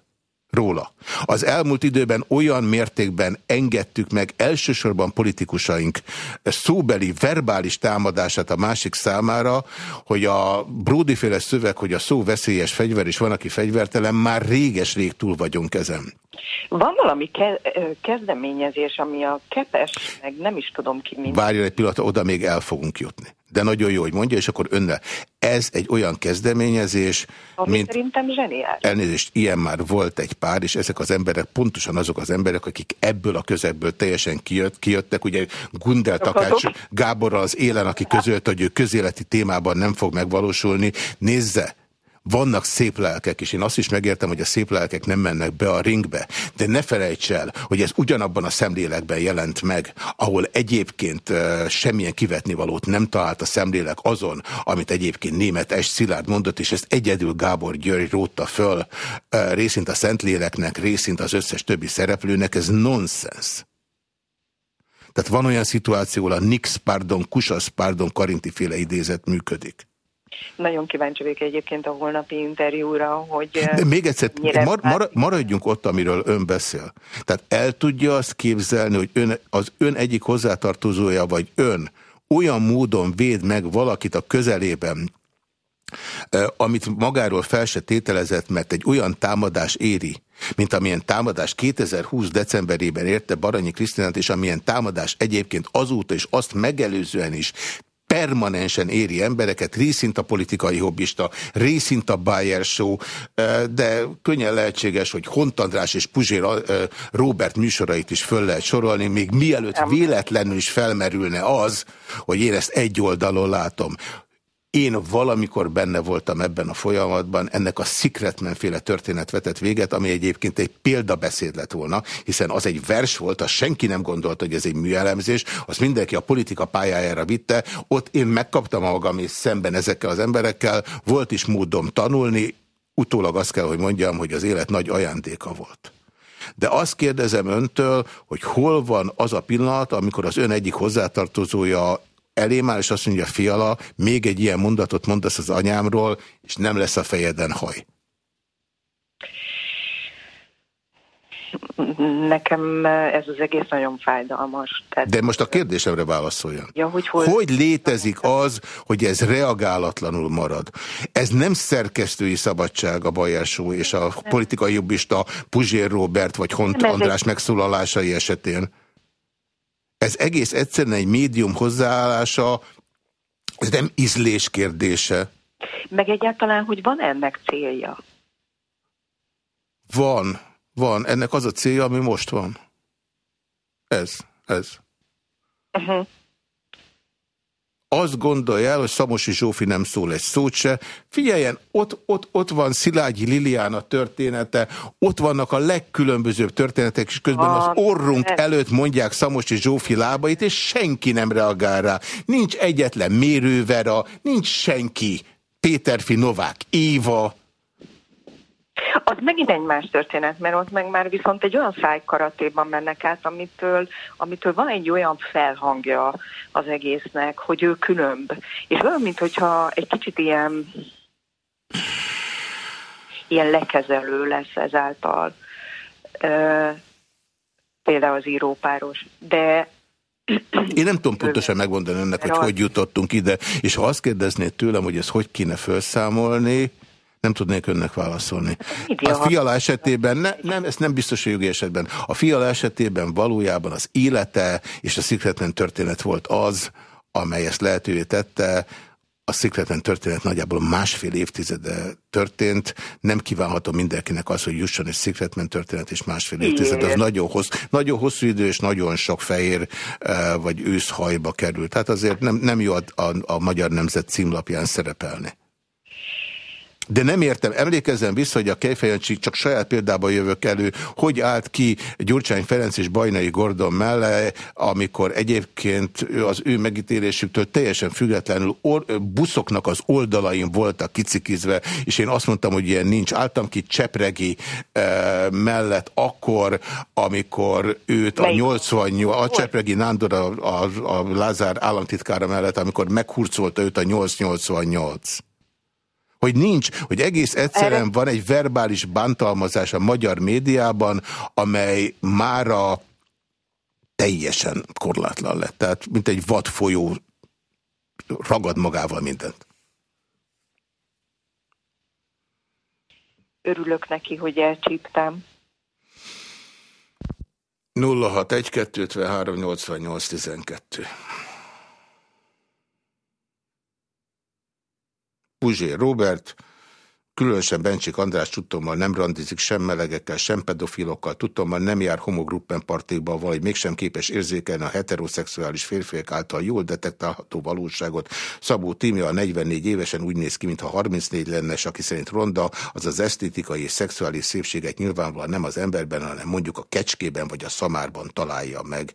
S3: Róla. Az elmúlt időben olyan mértékben engedtük meg elsősorban politikusaink szóbeli, verbális támadását a másik számára, hogy a Bródiféle szöveg, hogy a szó veszélyes fegyver, és van, aki fegyvertelen, már réges-rég túl vagyunk ezen.
S10: Van valami ke kezdeményezés, ami a kepes, meg nem is tudom ki mind.
S3: Várjon egy pillanat, oda még el fogunk jutni de nagyon jó, hogy mondja, és akkor önnel. Ez egy olyan kezdeményezés,
S10: Ami mint... szerintem zseniális.
S3: Elnézést, ilyen már volt egy pár, és ezek az emberek pontosan azok az emberek, akik ebből a közegből teljesen kijött, kijöttek. Ugye Gundel Takács Gáborral az élen, aki közölt, hogy ő közéleti témában nem fog megvalósulni. Nézze, vannak szép lelkek, és én azt is megértem, hogy a szép lelkek nem mennek be a ringbe, de ne felejts el, hogy ez ugyanabban a szemlélekben jelent meg, ahol egyébként semmilyen kivetnivalót nem talált a szemlélek azon, amit egyébként német Es Szilárd mondott, és ezt egyedül Gábor György rótta föl, részint a Szentléleknek, részint az összes többi szereplőnek, ez nonsens. Tehát van olyan szituáció, ahol a Nix, pardon, Kusasz, pardon, Karinti féle idézet működik.
S10: Nagyon kíváncsi vagyok egyébként a holnapi interjúra, hogy...
S3: De még egyszer, mar, mar, maradjunk ott, amiről ön beszél. Tehát el tudja azt képzelni, hogy ön, az ön egyik hozzátartozója, vagy ön olyan módon véd meg valakit a közelében, amit magáról fel se tételezett, mert egy olyan támadás éri, mint amilyen támadás 2020 decemberében érte Baranyi Krisztinát, és amilyen támadás egyébként azóta és azt megelőzően is permanensen éri embereket, részint a politikai hobbista, részint a Bayer Show, de könnyen lehetséges, hogy Hont András és Puzsér Robert műsorait is föl lehet sorolni, még mielőtt véletlenül is felmerülne az, hogy én ezt egy oldalon látom. Én valamikor benne voltam ebben a folyamatban, ennek a Secretman-féle történet vetett véget, ami egyébként egy példabeszéd lett volna, hiszen az egy vers volt, az senki nem gondolta, hogy ez egy műelemzés, azt mindenki a politika pályájára vitte, ott én megkaptam magam és szemben ezekkel az emberekkel, volt is módom tanulni, utólag azt kell, hogy mondjam, hogy az élet nagy ajándéka volt. De azt kérdezem öntől, hogy hol van az a pillanat, amikor az ön egyik hozzátartozója elém áll, és azt mondja, fiala, még egy ilyen mondatot mondasz az anyámról, és nem lesz a fejeden haj.
S10: Nekem ez az egész nagyon fájdalmas.
S3: Tehát... De most a kérdésemre válaszoljon.
S10: Ja, hogy, hol...
S3: hogy létezik az, hogy ez reagálatlanul marad? Ez nem szerkesztői szabadság a Bajersó és a politikai jobbista Puzsér Robert vagy Hont András egy... megszólalásai esetén. Ez egész egyszerűen egy médium hozzáállása, ez nem ízlés kérdése.
S10: Meg egyáltalán, hogy van ennek célja?
S3: Van. Van. Ennek az a célja, ami most van. Ez. Ez. Uh -huh. Azt gondolja el, hogy Szamosi Zsófi nem szól egy szót se. Figyeljen, ott, ott, ott van Szilágyi Liliana története, ott vannak a legkülönbözőbb történetek, és közben az orrunk előtt mondják Szamosi Zsófi lábait, és senki nem reagál rá. Nincs egyetlen mérővera, nincs senki. Péterfi Novák Éva,
S10: az megint egy más történet, mert ott meg már viszont egy olyan szájkaratéban mennek át, amitől, amitől van egy olyan felhangja az egésznek, hogy ő különb. És olyan, mintha egy kicsit ilyen, ilyen lekezelő lesz ezáltal. Például az írópáros. De
S3: én nem tudom pontosan megmondani önnek, hogy hogy jutottunk ide, és ha azt kérdeznéd tőlem, hogy ezt hogy kéne felszámolni, nem tudnék önnek válaszolni. A fiala esetében, ne, nem, ez nem biztos, hogy jogi esetben. A fiala esetében valójában az élete és a szikletlen történet volt az, amely ezt lehetővé tette, a szikletlen történet nagyjából másfél évtizede történt. Nem kívánhatom mindenkinek az, hogy jusson egy szikletlen történet és másfél évtized. Az nagyon, hossz, nagyon hosszú idő és nagyon sok fehér vagy őszhajba került. Tehát azért nem, nem jó a, a, a Magyar Nemzet címlapján szerepelni. De nem értem, emlékezzem vissza, hogy a Kejfejancsi, csak saját példában jövök elő, hogy állt ki Gyurcsány Ferenc és Bajnai Gordon mellé, amikor egyébként az ő megítélésüktől teljesen függetlenül buszoknak az oldalain voltak kicikizve, és én azt mondtam, hogy ilyen nincs. Álltam ki Csepregi e, mellett akkor, amikor őt a 88, a Csepregi Nándor a, a, a Lázár államtitkára mellett, amikor meghurcolta őt a 888 hogy nincs, hogy egész egyszerűen van egy verbális bántalmazás a magyar médiában, amely mára teljesen korlátlan lett. Tehát, mint egy vadfolyó ragad magával mindent.
S10: Örülök neki, hogy elcsíptem.
S3: 061 253 88 12 Puzsér Robert, különösen Bencsik András tudtommal nem randizik sem melegekkel, sem pedofilokkal, tudtommal nem jár homogruppen partékban, vagy mégsem képes érzékelni a heteroszexuális férfiak által jól detektálható valóságot. Szabó Tímia a 44 évesen úgy néz ki, mintha 34 lenne, és aki szerint ronda, az az esztétikai és szexuális szépséget nyilvánvalóan nem az emberben, hanem mondjuk a kecskében vagy a szamárban találja meg.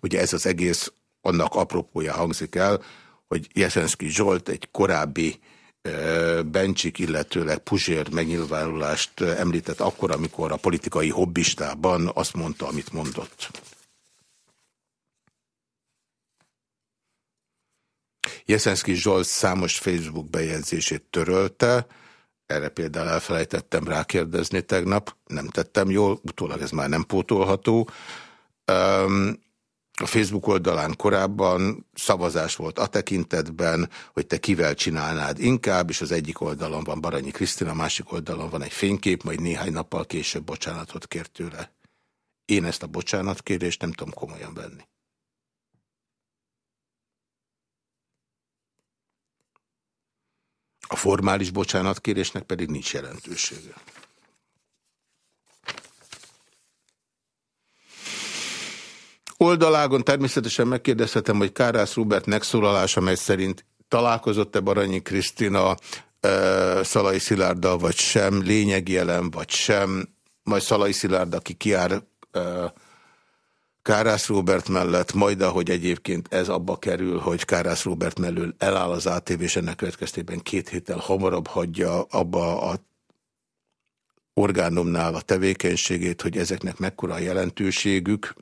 S3: Ugye ez az egész annak apropója hangzik el, hogy Jeszenszki Zsolt egy korábbi Bencsik, illetőleg Puzsér megnyilvánulást említett akkor, amikor a politikai hobbistában azt mondta, amit mondott. Jeszenszki Zsolt számos Facebook bejegyzését törölte, erre például elfelejtettem rákérdezni tegnap, nem tettem jól, utólag ez már nem pótolható. Um, a Facebook oldalán korábban szavazás volt a tekintetben, hogy te kivel csinálnád inkább, és az egyik oldalon van Baranyi Krisztina, a másik oldalon van egy fénykép, majd néhány nappal később bocsánatot kért tőle. Én ezt a bocsánatkérést nem tudom komolyan venni. A formális bocsánatkérésnek pedig nincs jelentősége. Oldalágon természetesen megkérdezhetem, hogy Kárász Rubert megszólalása, mely szerint találkozott-e Baranyi Krisztina Szalai Szilárddal, vagy sem, lényegi elem, vagy sem, majd Szalai Szilárd, aki kiár Kárász Robert mellett, majd ahogy egyébként ez abba kerül, hogy Kárász Robert mellől eláll az ATV, és ennek következtében két héttel hamarabb hagyja abba a orgánumnál a tevékenységét, hogy ezeknek mekkora a jelentőségük,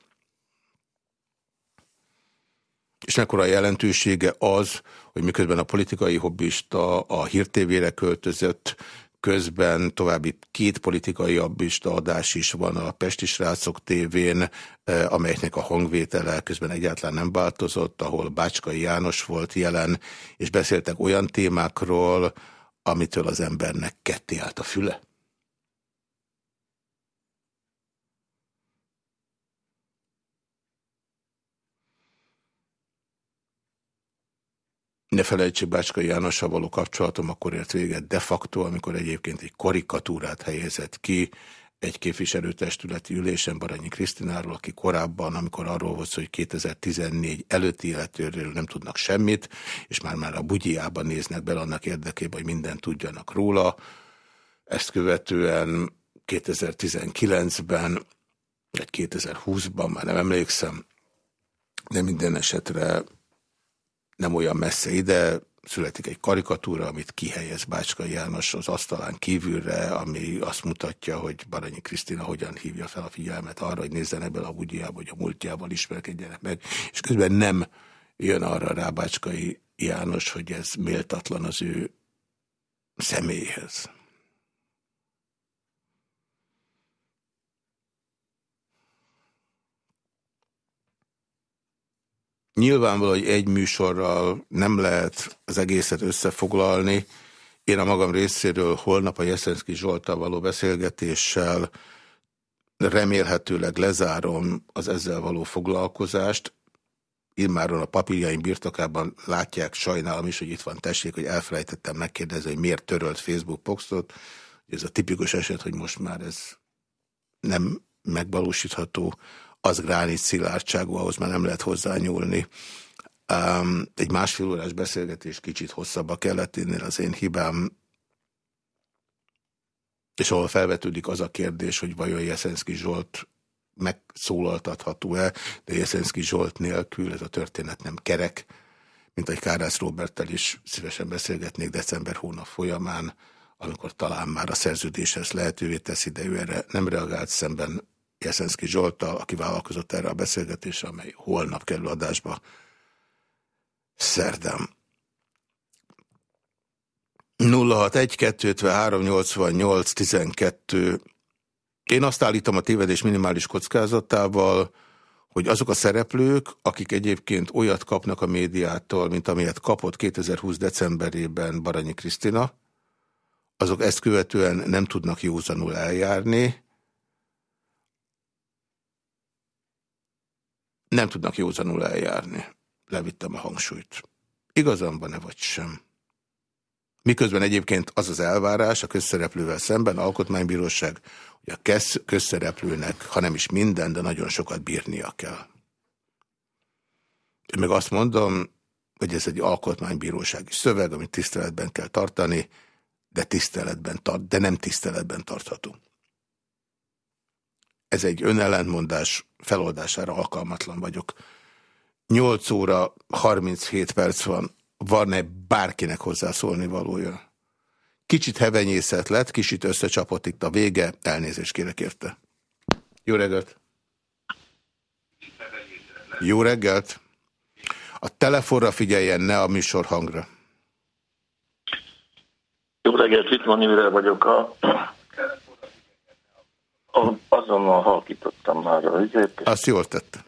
S3: és mekkora jelentősége az, hogy miközben a politikai hobbista a hírtévére költözött, közben további két politikai abbista adás is van a Pesti Srácok tévén, eh, amelyeknek a hangvétele közben egyáltalán nem változott, ahol Bácskai János volt jelen, és beszéltek olyan témákról, amitől az embernek ketté állt a füle. Ne felejtsük Bácskai Jánossal való kapcsolatom, akkor ért véget de facto, amikor egyébként egy karikatúrát helyezett ki egy képviselőtestületi ülésen Baranyi Krisztináról, aki korábban, amikor arról volt hogy 2014 előtti életéről nem tudnak semmit, és már-már a bugyjában néznek bele annak érdekében, hogy mindent tudjanak róla. Ezt követően 2019-ben, vagy 2020-ban, már nem emlékszem, de minden esetre nem olyan messze ide, születik egy karikatúra, amit kihelyez Bácska János az asztalán kívülre, ami azt mutatja, hogy Baranyi Krisztina hogyan hívja fel a figyelmet arra, hogy nézzenek bele a bugyjába, hogy a múltjával ismerkedjenek meg, és közben nem jön arra rá Bácskai János, hogy ez méltatlan az ő személyhez. Nyilvánvaló, hogy egy műsorral nem lehet az egészet összefoglalni. Én a magam részéről holnap a Jeszenszki Zsoltal való beszélgetéssel remélhetőleg lezárom az ezzel való foglalkozást. Immáron a papírjaim birtokában látják, sajnálom is, hogy itt van tessék, hogy elfelejtettem megkérdezni, hogy miért törölt Facebook postot. Ez a tipikus eset, hogy most már ez nem megvalósítható az gránit szilárdságú, ahhoz már nem lehet hozzányúlni. Um, egy másfél órás beszélgetés kicsit hosszabbba kellett ennél az én hibám, és ahol felvetődik az a kérdés, hogy vajon Jeszenszki Zsolt megszólaltatható-e, de Jeszenszki Zsolt nélkül ez a történet nem kerek, mint egy Kárász Roberttel is szívesen beszélgetnék december hónap folyamán, amikor talán már a szerződéshez lehetővé teszi, de ő erre nem reagált szemben Jeszenszki Zsoltal, aki vállalkozott erre a beszélgetésre, amely holnap kerül adásba. Szerdán. 061-253-88-12 Én azt állítom a tévedés minimális kockázatával, hogy azok a szereplők, akik egyébként olyat kapnak a médiától, mint amilyet kapott 2020 decemberében Baranyi Krisztina, azok ezt követően nem tudnak józanul eljárni, nem tudnak józanul eljárni. Levittem a hangsúlyt. Igazam van-e vagy sem? Miközben egyébként az az elvárás a közszereplővel szemben, alkotmánybíróság, hogy a közszereplőnek, ha nem is minden, de nagyon sokat bírnia kell. Én meg azt mondom, hogy ez egy alkotmánybírósági szöveg, amit tiszteletben kell tartani, de tiszteletben tart, de nem tiszteletben tartható. Ez egy önellentmondás, feloldására alkalmatlan vagyok. 8 óra 37 perc van. Van-e bárkinek hozzászólni valója? Kicsit hevenyészet lett, kicsit összecsapott itt a vége, elnézést kérek érte. Jó reggelt! Jó reggelt! A telefonra figyeljen, ne a műsor hangra.
S11: Jó reggelt, Vitmani vagyok. A azonnal halkítottam már a ügyét.
S3: Azt jól tette.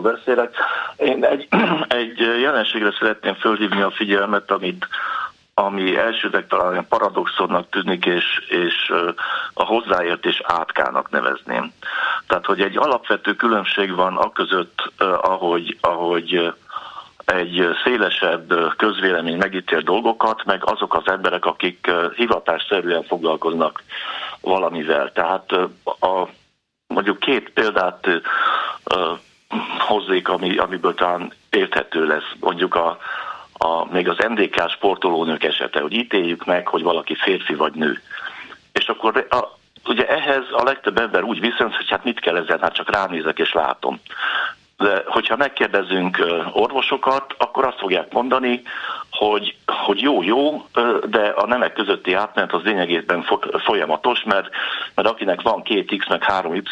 S11: beszélek. Én egy, egy jelenségre szeretném fölhívni a figyelmet, amit ami elsőleg talán paradoxonnak tűnik, és, és a hozzáértés átkának nevezném. Tehát, hogy egy alapvető különbség van a között, ahogy, ahogy egy szélesebb közvélemény megítél dolgokat, meg azok az emberek, akik hivatásszerűen foglalkoznak valamivel. Tehát a, mondjuk két példát hozzék, ami, amiből talán érthető lesz. Mondjuk a, a, még az NDK sportolónők esete, hogy ítéljük meg, hogy valaki férfi vagy nő. És akkor a, ugye ehhez a legtöbb ember úgy viszont, hogy hát mit kell ezzel, hát csak ránézek és látom. De hogyha megkérdezünk orvosokat, akkor azt fogják mondani, hogy, hogy jó, jó, de a nemek közötti átmenet az lényegében folyamatos, mert, mert akinek van két X meg három Y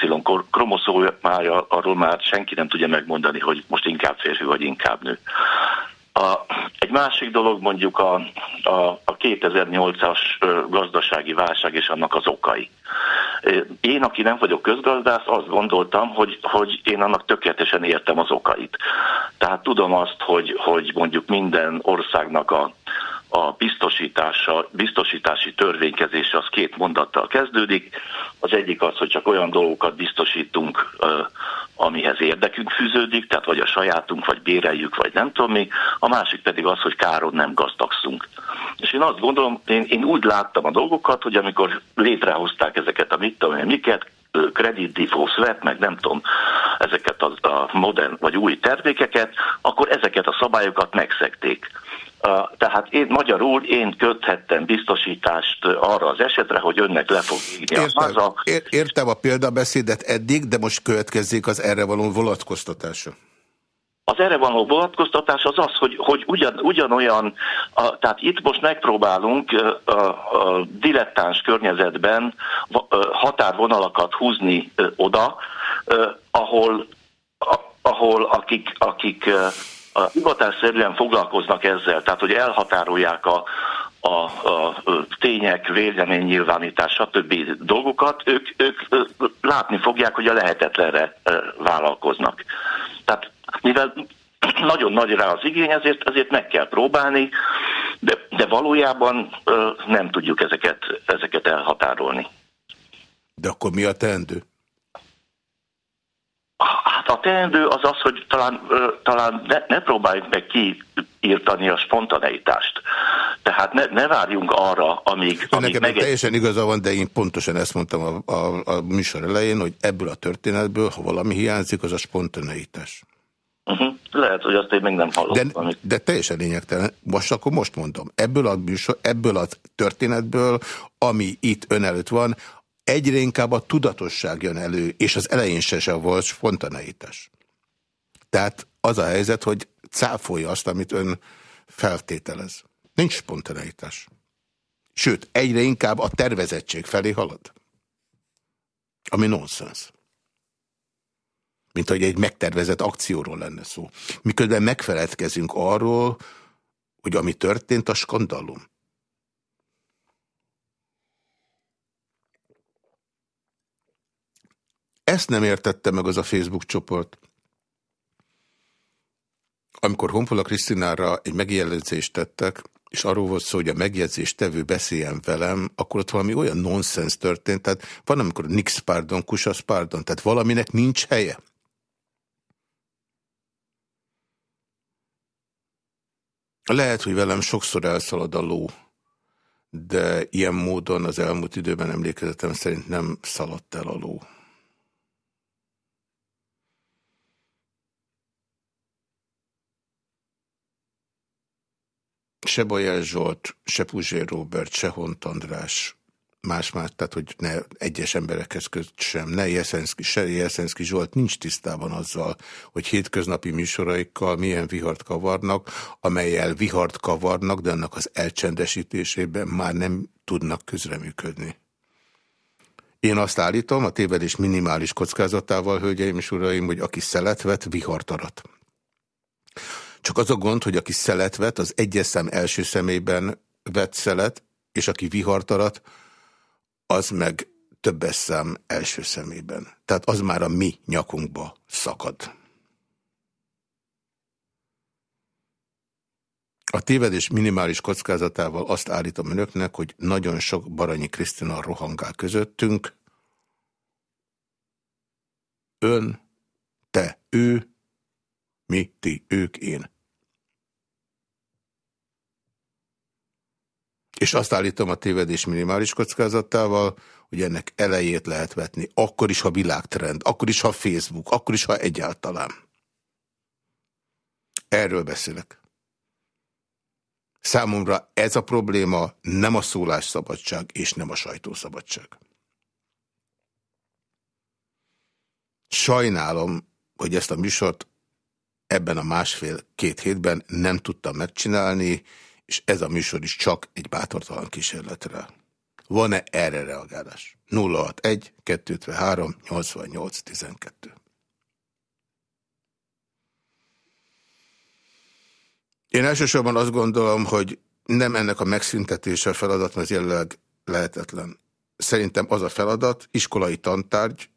S11: kromoszómája, arról már senki nem tudja megmondani, hogy most inkább férfi vagy inkább nő. A, egy másik dolog mondjuk a, a, a 2008-as gazdasági válság és annak az okai. Én, aki nem vagyok közgazdász, azt gondoltam, hogy, hogy én annak tökéletesen értem az okait. Tehát tudom azt, hogy, hogy mondjuk minden országnak a, a biztosítása, biztosítási törvénykezése az két mondattal kezdődik. Az egyik az, hogy csak olyan dolgokat biztosítunk, amihez érdekünk fűződik, tehát vagy a sajátunk, vagy béreljük, vagy nem tudom mi. A másik pedig az, hogy káron nem gazdagszunk. És én azt gondolom, én, én úgy láttam a dolgokat, hogy amikor létrehozták ezeket a mit tudom én, miket, credit default swap, meg nem tudom, ezeket a, a modern vagy új termékeket, akkor ezeket a szabályokat megszekték. Tehát én magyarul én köthettem biztosítást arra az esetre, hogy önnek le fog írni
S3: értem, a haza. Értem a példabeszédet eddig, de most következzék az erre való vonatkoztatása.
S11: Az erre való vonatkoztatás az az, hogy, hogy ugyan, ugyanolyan, a, tehát itt most megpróbálunk a, a dilettáns környezetben határvonalakat húzni oda, ahol, ahol akik, akik a hivatásszerűen foglalkoznak ezzel, tehát hogy elhatárolják a, a, a tények, véleménynyilvánítás, stb. dolgokat, ők, ők látni fogják, hogy a lehetetlenre vállalkoznak. Tehát mivel nagyon nagy rá az igény, ezért, ezért meg kell próbálni, de, de valójában nem tudjuk ezeket, ezeket elhatárolni.
S3: De akkor mi a teendő?
S11: Hát a teendő az az, hogy talán, talán ne, ne próbáljuk meg kiírtani a spontaneitást. Tehát ne, ne várjunk arra, amíg... amíg
S3: Nekem meg... teljesen igaza van, de én pontosan ezt mondtam a, a, a műsor elején, hogy ebből a történetből, ha valami hiányzik, az a spontaneitás.
S11: Uh -huh. Lehet, hogy azt én még nem hallottam.
S3: De, de teljesen lényegtelen. Most akkor most mondom. Ebből a, műsor, ebből a történetből, ami itt ön előtt van, egyre inkább a tudatosság jön elő, és az elején se, se volt spontaneitás. Tehát az a helyzet, hogy cáfolja azt, amit ön feltételez. Nincs spontaneitás. Sőt, egyre inkább a tervezettség felé halad. Ami nonsens. Mint hogy egy megtervezett akcióról lenne szó. Miközben megfeledkezünk arról, hogy ami történt, a skandalum. Ezt nem értette meg az a Facebook csoport. Amikor Honpola Krisztinára egy megjegyzést tettek, és arról volt szó, hogy a megjegyzést tevő beszéljen velem, akkor ott valami olyan nonsens történt, tehát van, amikor nix pardon, kusasz pardon, tehát valaminek nincs helye. Lehet, hogy velem sokszor elszalad a ló, de ilyen módon az elmúlt időben emlékezetem szerint nem szaladt el a ló. Se Bajel Zsolt, se Puzsér Robert, se Hont András, más-más, tehát hogy ne egyes emberekhez közt sem, ne Jeszenszki, se Jeszenszki Zsolt nincs tisztában azzal, hogy hétköznapi műsoraikkal milyen vihart kavarnak, amelyel vihart kavarnak, de annak az elcsendesítésében már nem tudnak közreműködni. Én azt állítom, a tévedés minimális kockázatával, hölgyeim és uraim, hogy aki szelet vett, vihart arat. Csak az a gond, hogy aki szelet vett, az egyes szem első szemében vett szelet, és aki vihartarat, az meg többes szám első szemében. Tehát az már a mi nyakunkba szakad. A tévedés minimális kockázatával azt állítom önöknek, hogy nagyon sok Baranyi Krisztina rohangál közöttünk. Ön, te, ő, mi, ti, ők, én. És azt állítom a tévedés minimális kockázatával, hogy ennek elejét lehet vetni, akkor is, ha világtrend, akkor is, ha Facebook, akkor is, ha egyáltalán. Erről beszélek. Számomra ez a probléma nem a szólásszabadság és nem a sajtószabadság. Sajnálom, hogy ezt a műsort ebben a másfél-két hétben nem tudtam megcsinálni, és ez a műsor is csak egy bátortalan kísérletre. Van-e erre reagálás? 061 253 88 12 Én elsősorban azt gondolom, hogy nem ennek a megszüntetése a feladat, mert jelenleg lehetetlen. Szerintem az a feladat, iskolai tantárgy,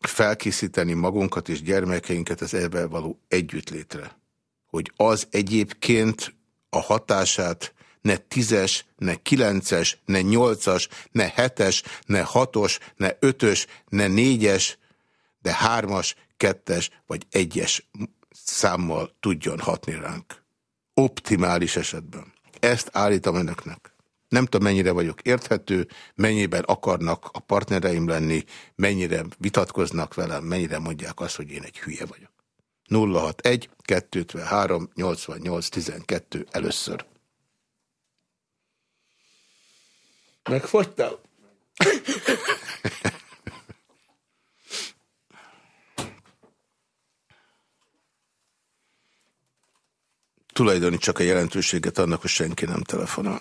S3: felkészíteni magunkat és gyermekeinket az ebben való együttlétre. Hogy az egyébként a hatását ne tízes, ne kilences, ne nyolcas, ne hetes, ne hatos, ne ötös, ne négyes, de hármas, kettes vagy egyes számmal tudjon hatni ránk. Optimális esetben. Ezt állítom önöknek. Nem tudom, mennyire vagyok érthető, mennyiben akarnak a partnereim lenni, mennyire vitatkoznak velem, mennyire mondják azt, hogy én egy hülye vagyok. 061 253 88 12 először. Megfogytál? Tulajdoni csak a jelentőséget annak, hogy senki nem telefonál.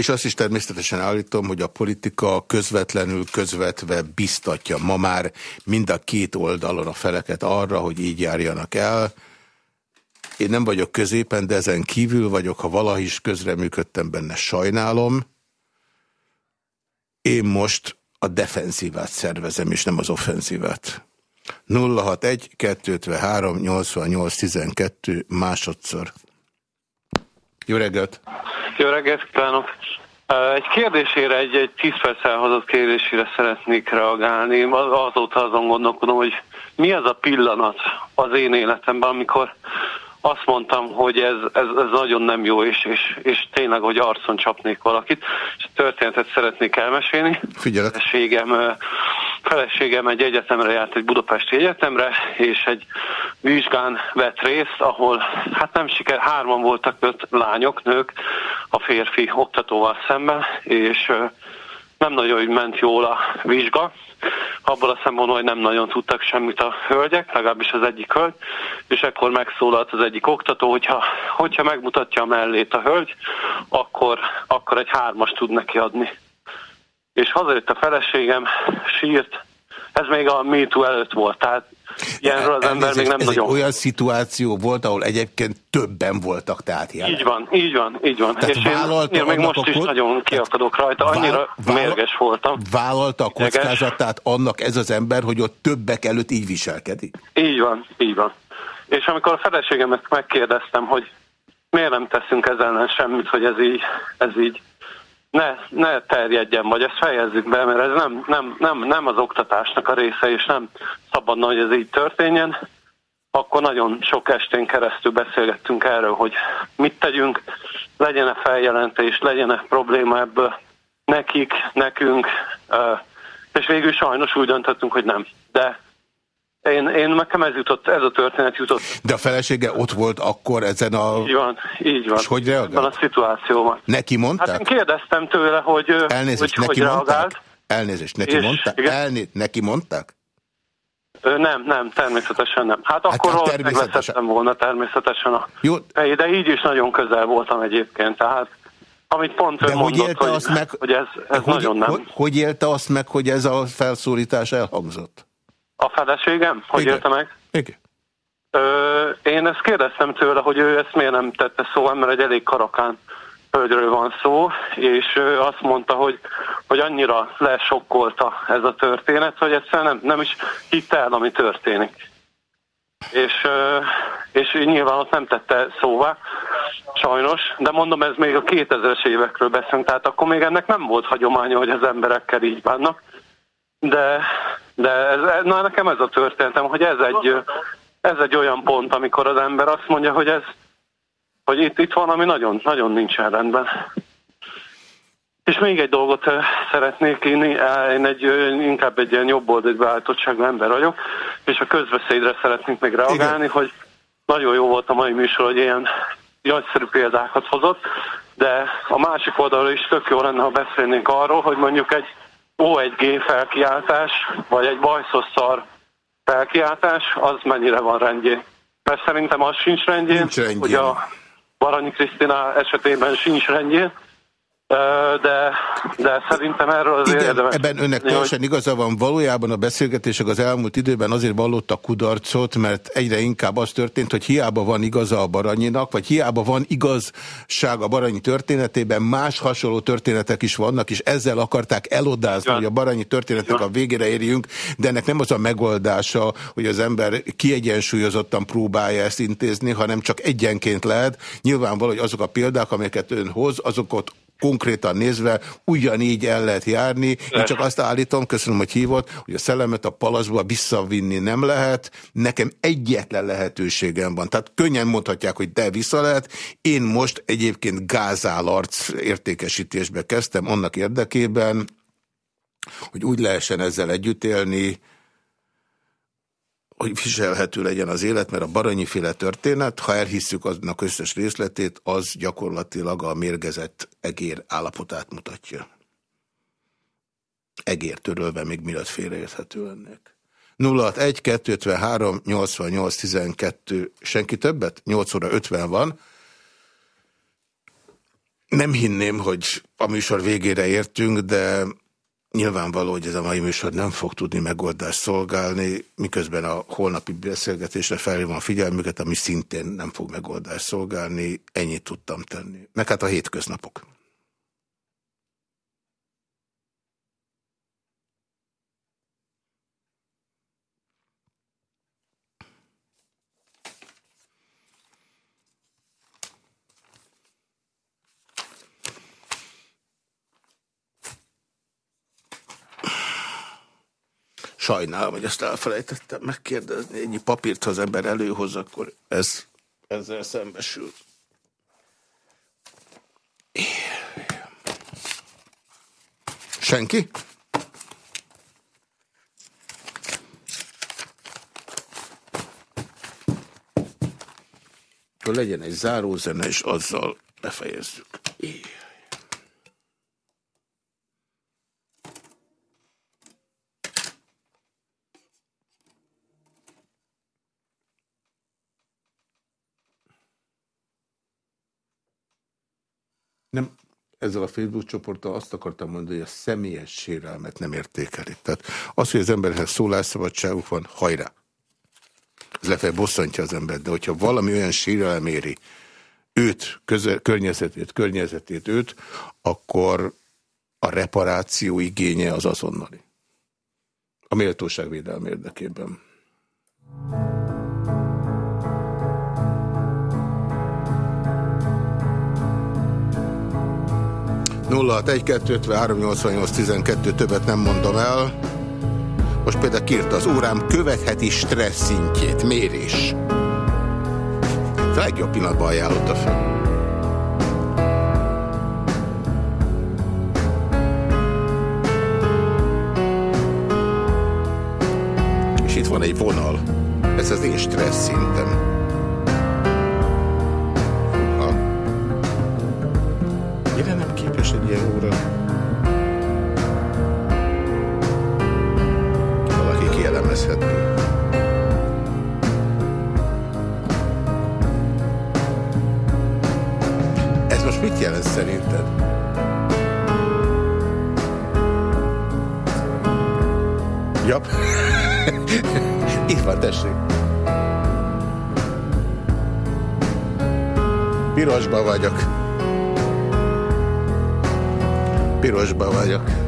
S3: És azt is természetesen állítom, hogy a politika közvetlenül közvetve biztatja ma már mind a két oldalon a feleket arra, hogy így járjanak el. Én nem vagyok középen, de ezen kívül vagyok, ha valahogy is közreműködtem benne, sajnálom. Én most a defenzívát szervezem, és nem az offenzívát. 061 253 88 12 másodszor. Jó reggelt!
S12: Jó reggelt kívánok! Egy kérdésére, egy, egy 10 perc elhozott kérdésére szeretnék reagálni. Azóta azon gondolkodom, hogy mi az a pillanat az én életemben, amikor azt mondtam, hogy ez, ez, ez nagyon nem jó, és, és, és tényleg, hogy arcon csapnék valakit. És történetet szeretnék elmesélni.
S3: Figyelek.
S12: Feleségem, feleségem egy egyetemre járt, egy budapesti egyetemre, és egy vizsgán vett részt, ahol hát nem siker, hárman voltak öt lányok, nők, a férfi oktatóval szemben, és nem nagyon ment jól a vizsga, abból a szempontból, hogy nem nagyon tudtak semmit a hölgyek, legalábbis az egyik hölgy, és ekkor megszólalt az egyik oktató, hogyha, hogyha megmutatja a mellét a hölgy, akkor, akkor egy hármas tud neki adni. És hazajött a feleségem, sírt, ez még a MeToo előtt volt, tehát Ilyenről az ember még nem
S3: ez
S12: nagyon...
S3: egy olyan szituáció volt, ahol egyébként többen voltak, tehát jelen.
S12: Így van, így van, így van.
S3: Tehát
S12: és én, én még most is nagyon kiakadok rajta, annyira
S3: vál,
S12: mérges voltam.
S3: Vállalta a kockázatát annak ez az ember, hogy ott többek előtt így viselkedik?
S12: Így van, így van. És amikor a feleségemet megkérdeztem, hogy miért nem teszünk ezzel ellen semmit, hogy ez így, ez így ne, ne terjedjen, vagy ezt fejezzük be, mert ez nem, nem, nem, nem az oktatásnak a része, és nem szabadna, hogy ez így történjen, akkor nagyon sok estén keresztül beszélgettünk erről, hogy mit tegyünk, legyen-e feljelentés, legyen-e probléma ebből nekik, nekünk, és végül sajnos úgy döntöttünk, hogy nem. De én, én nekem ez jutott, ez a történet jutott.
S3: De a felesége ott volt akkor ezen a...
S12: Így van, így van.
S3: És hogy reagált?
S12: Ebben a szituációban.
S3: Neki mondták?
S12: Hát én kérdeztem tőle, hogy,
S3: Elnézést,
S12: hogy,
S3: neki
S12: hogy
S3: mondták?
S12: reagált.
S3: Elnézést, neki
S12: És-
S3: mondták?
S12: igen.
S3: Elné neki mondták?
S12: Ö, Nem, nem, természetesen nem. Hát,
S3: Hát,
S12: akkor
S3: hát természetesen.
S12: volna természetesen a
S3: Jó.
S12: de így is nagyon közel voltam egyébként, tehát amit pont
S3: De
S12: ő
S3: hogy
S12: mondott, hogy,
S3: meg,
S12: hogy ez, ez
S3: hogy,
S12: nagyon nem.
S3: Hogy, hogy élte azt meg, hogy ez a felszólítás elhangzott?
S12: A feleségem, hogy
S3: Igen.
S12: élte meg?
S3: Igen.
S12: Ö, én ezt kérdeztem tőle, hogy ő ezt miért nem tette szóval, mert egy elég karakán hölgyről van szó, és ő azt mondta, hogy, hogy annyira lesokkolta ez a történet, hogy egyszerűen nem, nem is hitte el, ami történik. És, és nyilván ott nem tette szóvá, sajnos, de mondom, ez még a 2000-es évekről beszélünk, tehát akkor még ennek nem volt hagyománya, hogy az emberekkel így bánnak. De, de ez, na, nekem ez a történetem, hogy ez egy, ez egy olyan pont, amikor az ember azt mondja, hogy ez, hogy itt, itt van, ami nagyon, nagyon nincsen rendben. És még egy dolgot eh, szeretnék, én, eh, én egy, eh, inkább egy ilyen jobboldali beállítottságú ember vagyok, és a közbeszédre szeretnék még reagálni, hogy nagyon jó volt a mai műsor, hogy ilyen nagyszerű példákat hozott, de a másik oldalról is tök jó lenne, ha beszélnénk arról, hogy mondjuk egy O1G felkiáltás, vagy egy bajszos szar felkiáltás, az mennyire van rendjén. Mert szerintem az sincs rendjén,
S3: Nincs rendjén.
S12: hogy a Baranyi Krisztina esetében sincs rendjén, de, de szerintem erről azért
S3: Igen,
S12: érdemes.
S3: ebben önnek teljesen igaza van. Valójában a beszélgetések az elmúlt időben azért vallottak kudarcot, mert egyre inkább az történt, hogy hiába van igaza a Baranyinak, vagy hiába van igazság a Baranyi történetében, más hasonló történetek is vannak, és ezzel akarták elodázni, hogy a Baranyi történetnek a végére érjünk, de ennek nem az a megoldása, hogy az ember kiegyensúlyozottan próbálja ezt intézni, hanem csak egyenként lehet. Nyilvánvaló, hogy azok a példák, amelyeket ön hoz, azokat konkrétan nézve ugyanígy el lehet járni. Én csak azt állítom, köszönöm, hogy hívott, hogy a szellemet a palaszba visszavinni nem lehet. Nekem egyetlen lehetőségem van. Tehát könnyen mondhatják, hogy de vissza lehet. Én most egyébként gázálarc értékesítésbe kezdtem annak érdekében, hogy úgy lehessen ezzel együtt élni, hogy viselhető legyen az élet, mert a baranyiféle történet, ha elhisszük aznak összes részletét, az gyakorlatilag a mérgezett egér állapotát mutatja. Egér törölve még mielőtt félreérthető lennék. 061 253 88 12 senki többet? 8 óra 50 van. Nem hinném, hogy a műsor végére értünk, de Nyilvánvaló, hogy ez a mai műsor nem fog tudni megoldást szolgálni, miközben a holnapi beszélgetésre felhívom a figyelmüket, ami szintén nem fog megoldást szolgálni, ennyit tudtam tenni. Meg hát a hétköznapok. Sajnálom, hogy ezt elfelejtettem megkérdezni. Ennyi papírt, ha az ember előhoz, akkor ez, ezzel szembesül. Senki? Akkor legyen egy zárózene, és azzal befejezzük. Éj. Nem, ezzel a Facebook csoporttal azt akartam mondani, hogy a személyes sérelmet nem értékeli. Tehát az, hogy az emberhez szólásszabadságuk van, hajrá. Ez lefelé bosszantja az embert, de hogyha valami olyan sérelem éri őt, köze, környezetét, környezetét őt, akkor a reparáció igénye az azonnali. A méltóságvédelem érdekében. 061-253-88-12 többet nem mondom el. Most például kiírta az órám, követheti stressz szintjét, mérés. A legjobb pillanatban ajánlotta fel. És itt van egy vonal. Ez az én stressz szintem. Szerinted? Jap. Itt van, tessék. Pirosba vagyok. Pirosba vagyok.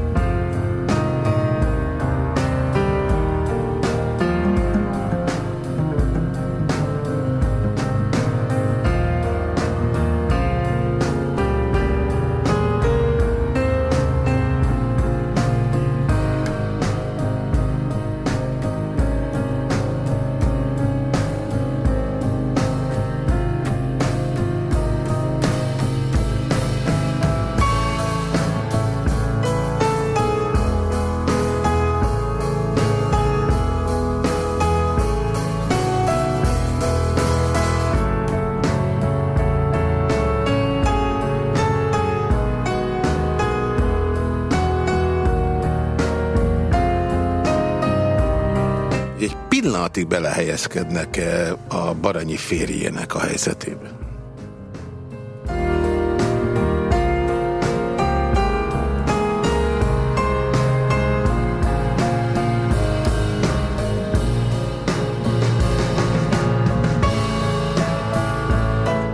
S3: Pillanatig belehelyezkednek-e a Baranyi férjének a helyzetébe?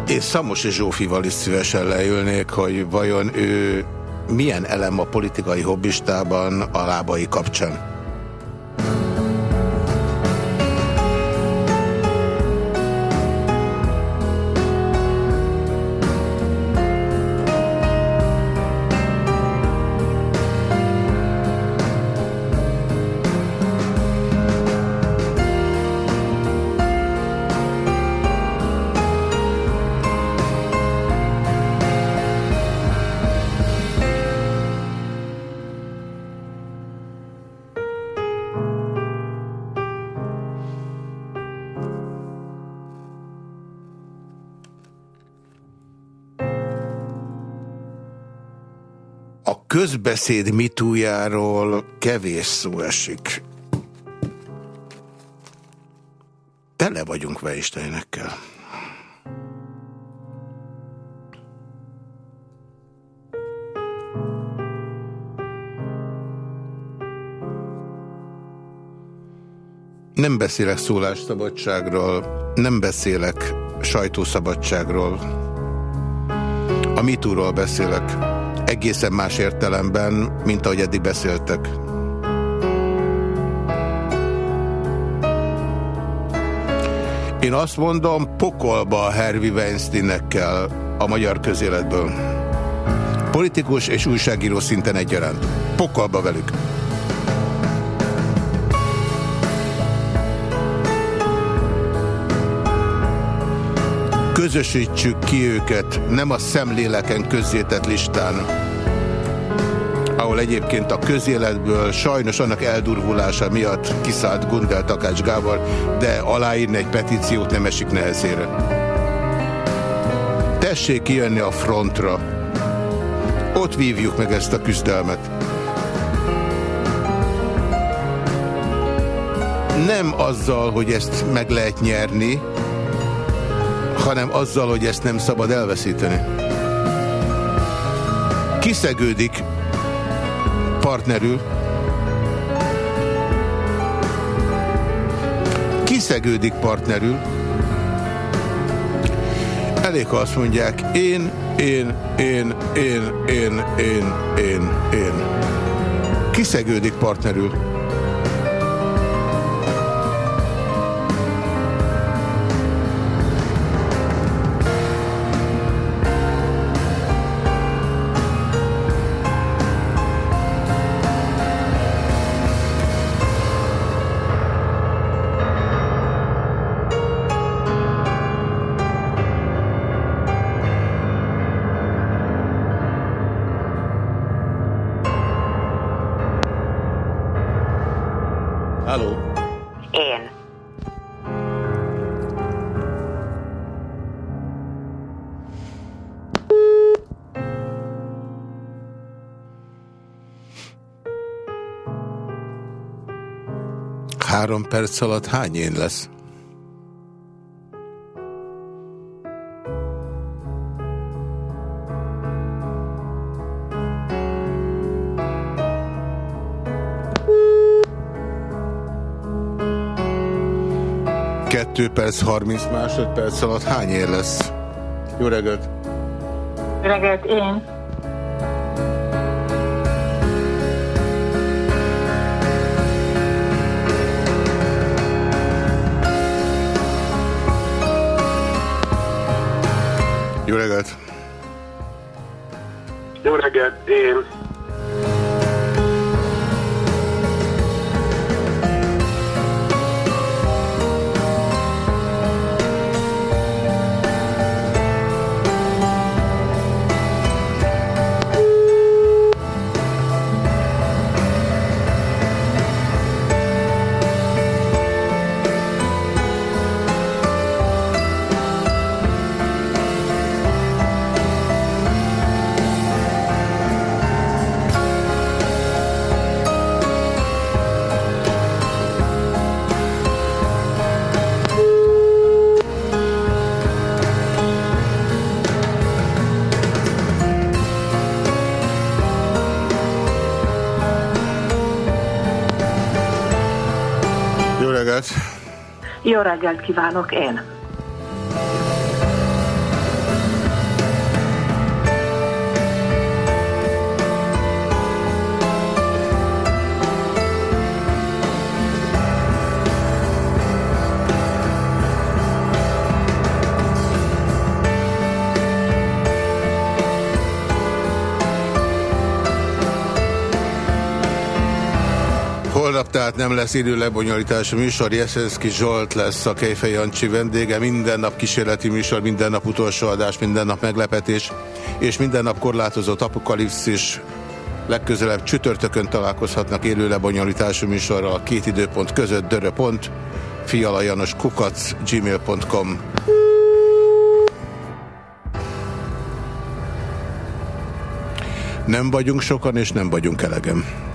S3: Én Szamosi Zsófival is szívesen leülnék, hogy vajon ő milyen elem a politikai hobbistában a lábai kapcsán. Közbeszéd mitújáról kevés szó esik. Tele vagyunk vejisteinekkel. Nem beszélek szólásszabadságról, nem beszélek sajtószabadságról. A mitúról beszélek egészen más értelemben, mint ahogy eddig beszéltek. Én azt mondom, pokolba a Harvey Weinsteinekkel a magyar közéletből. Politikus és újságíró szinten egyaránt. Pokolba velük. Közösítsük ki őket, nem a szemléleken közzétett listán, ahol egyébként a közéletből sajnos annak eldurvulása miatt kiszállt Gundel Takács Gábor, de aláírni egy petíciót nem esik nehezére. Tessék kijönni a frontra. Ott vívjuk meg ezt a küzdelmet. Nem azzal, hogy ezt meg lehet nyerni, hanem azzal, hogy ezt nem szabad elveszíteni. Kiszegődik partnerül, kiszegődik partnerül, elég, ha azt mondják, én, én, én, én, én, én, én, én. Kiszegődik partnerül. Három perc alatt hány én lesz? Kettő perc, 30 másodperc alatt hány ér lesz? Jó reggelt!
S13: Reggelt, én.
S3: Jó reggelt!
S12: Jó reggelt, én.
S13: Jó reggelt kívánok én!
S3: Tehát nem lesz idő lebonyolítás a műsor. Jeszenszki Zsolt lesz a Kejfej Jancsi vendége. Minden nap kísérleti műsor, minden nap utolsó adás, minden nap meglepetés, és minden nap korlátozott apokalipszis. Legközelebb csütörtökön találkozhatnak élő lebonyolítású műsorral a két időpont között dörö.pont, fialajanos kukac, gmail.com. Nem vagyunk sokan, és nem vagyunk elegem.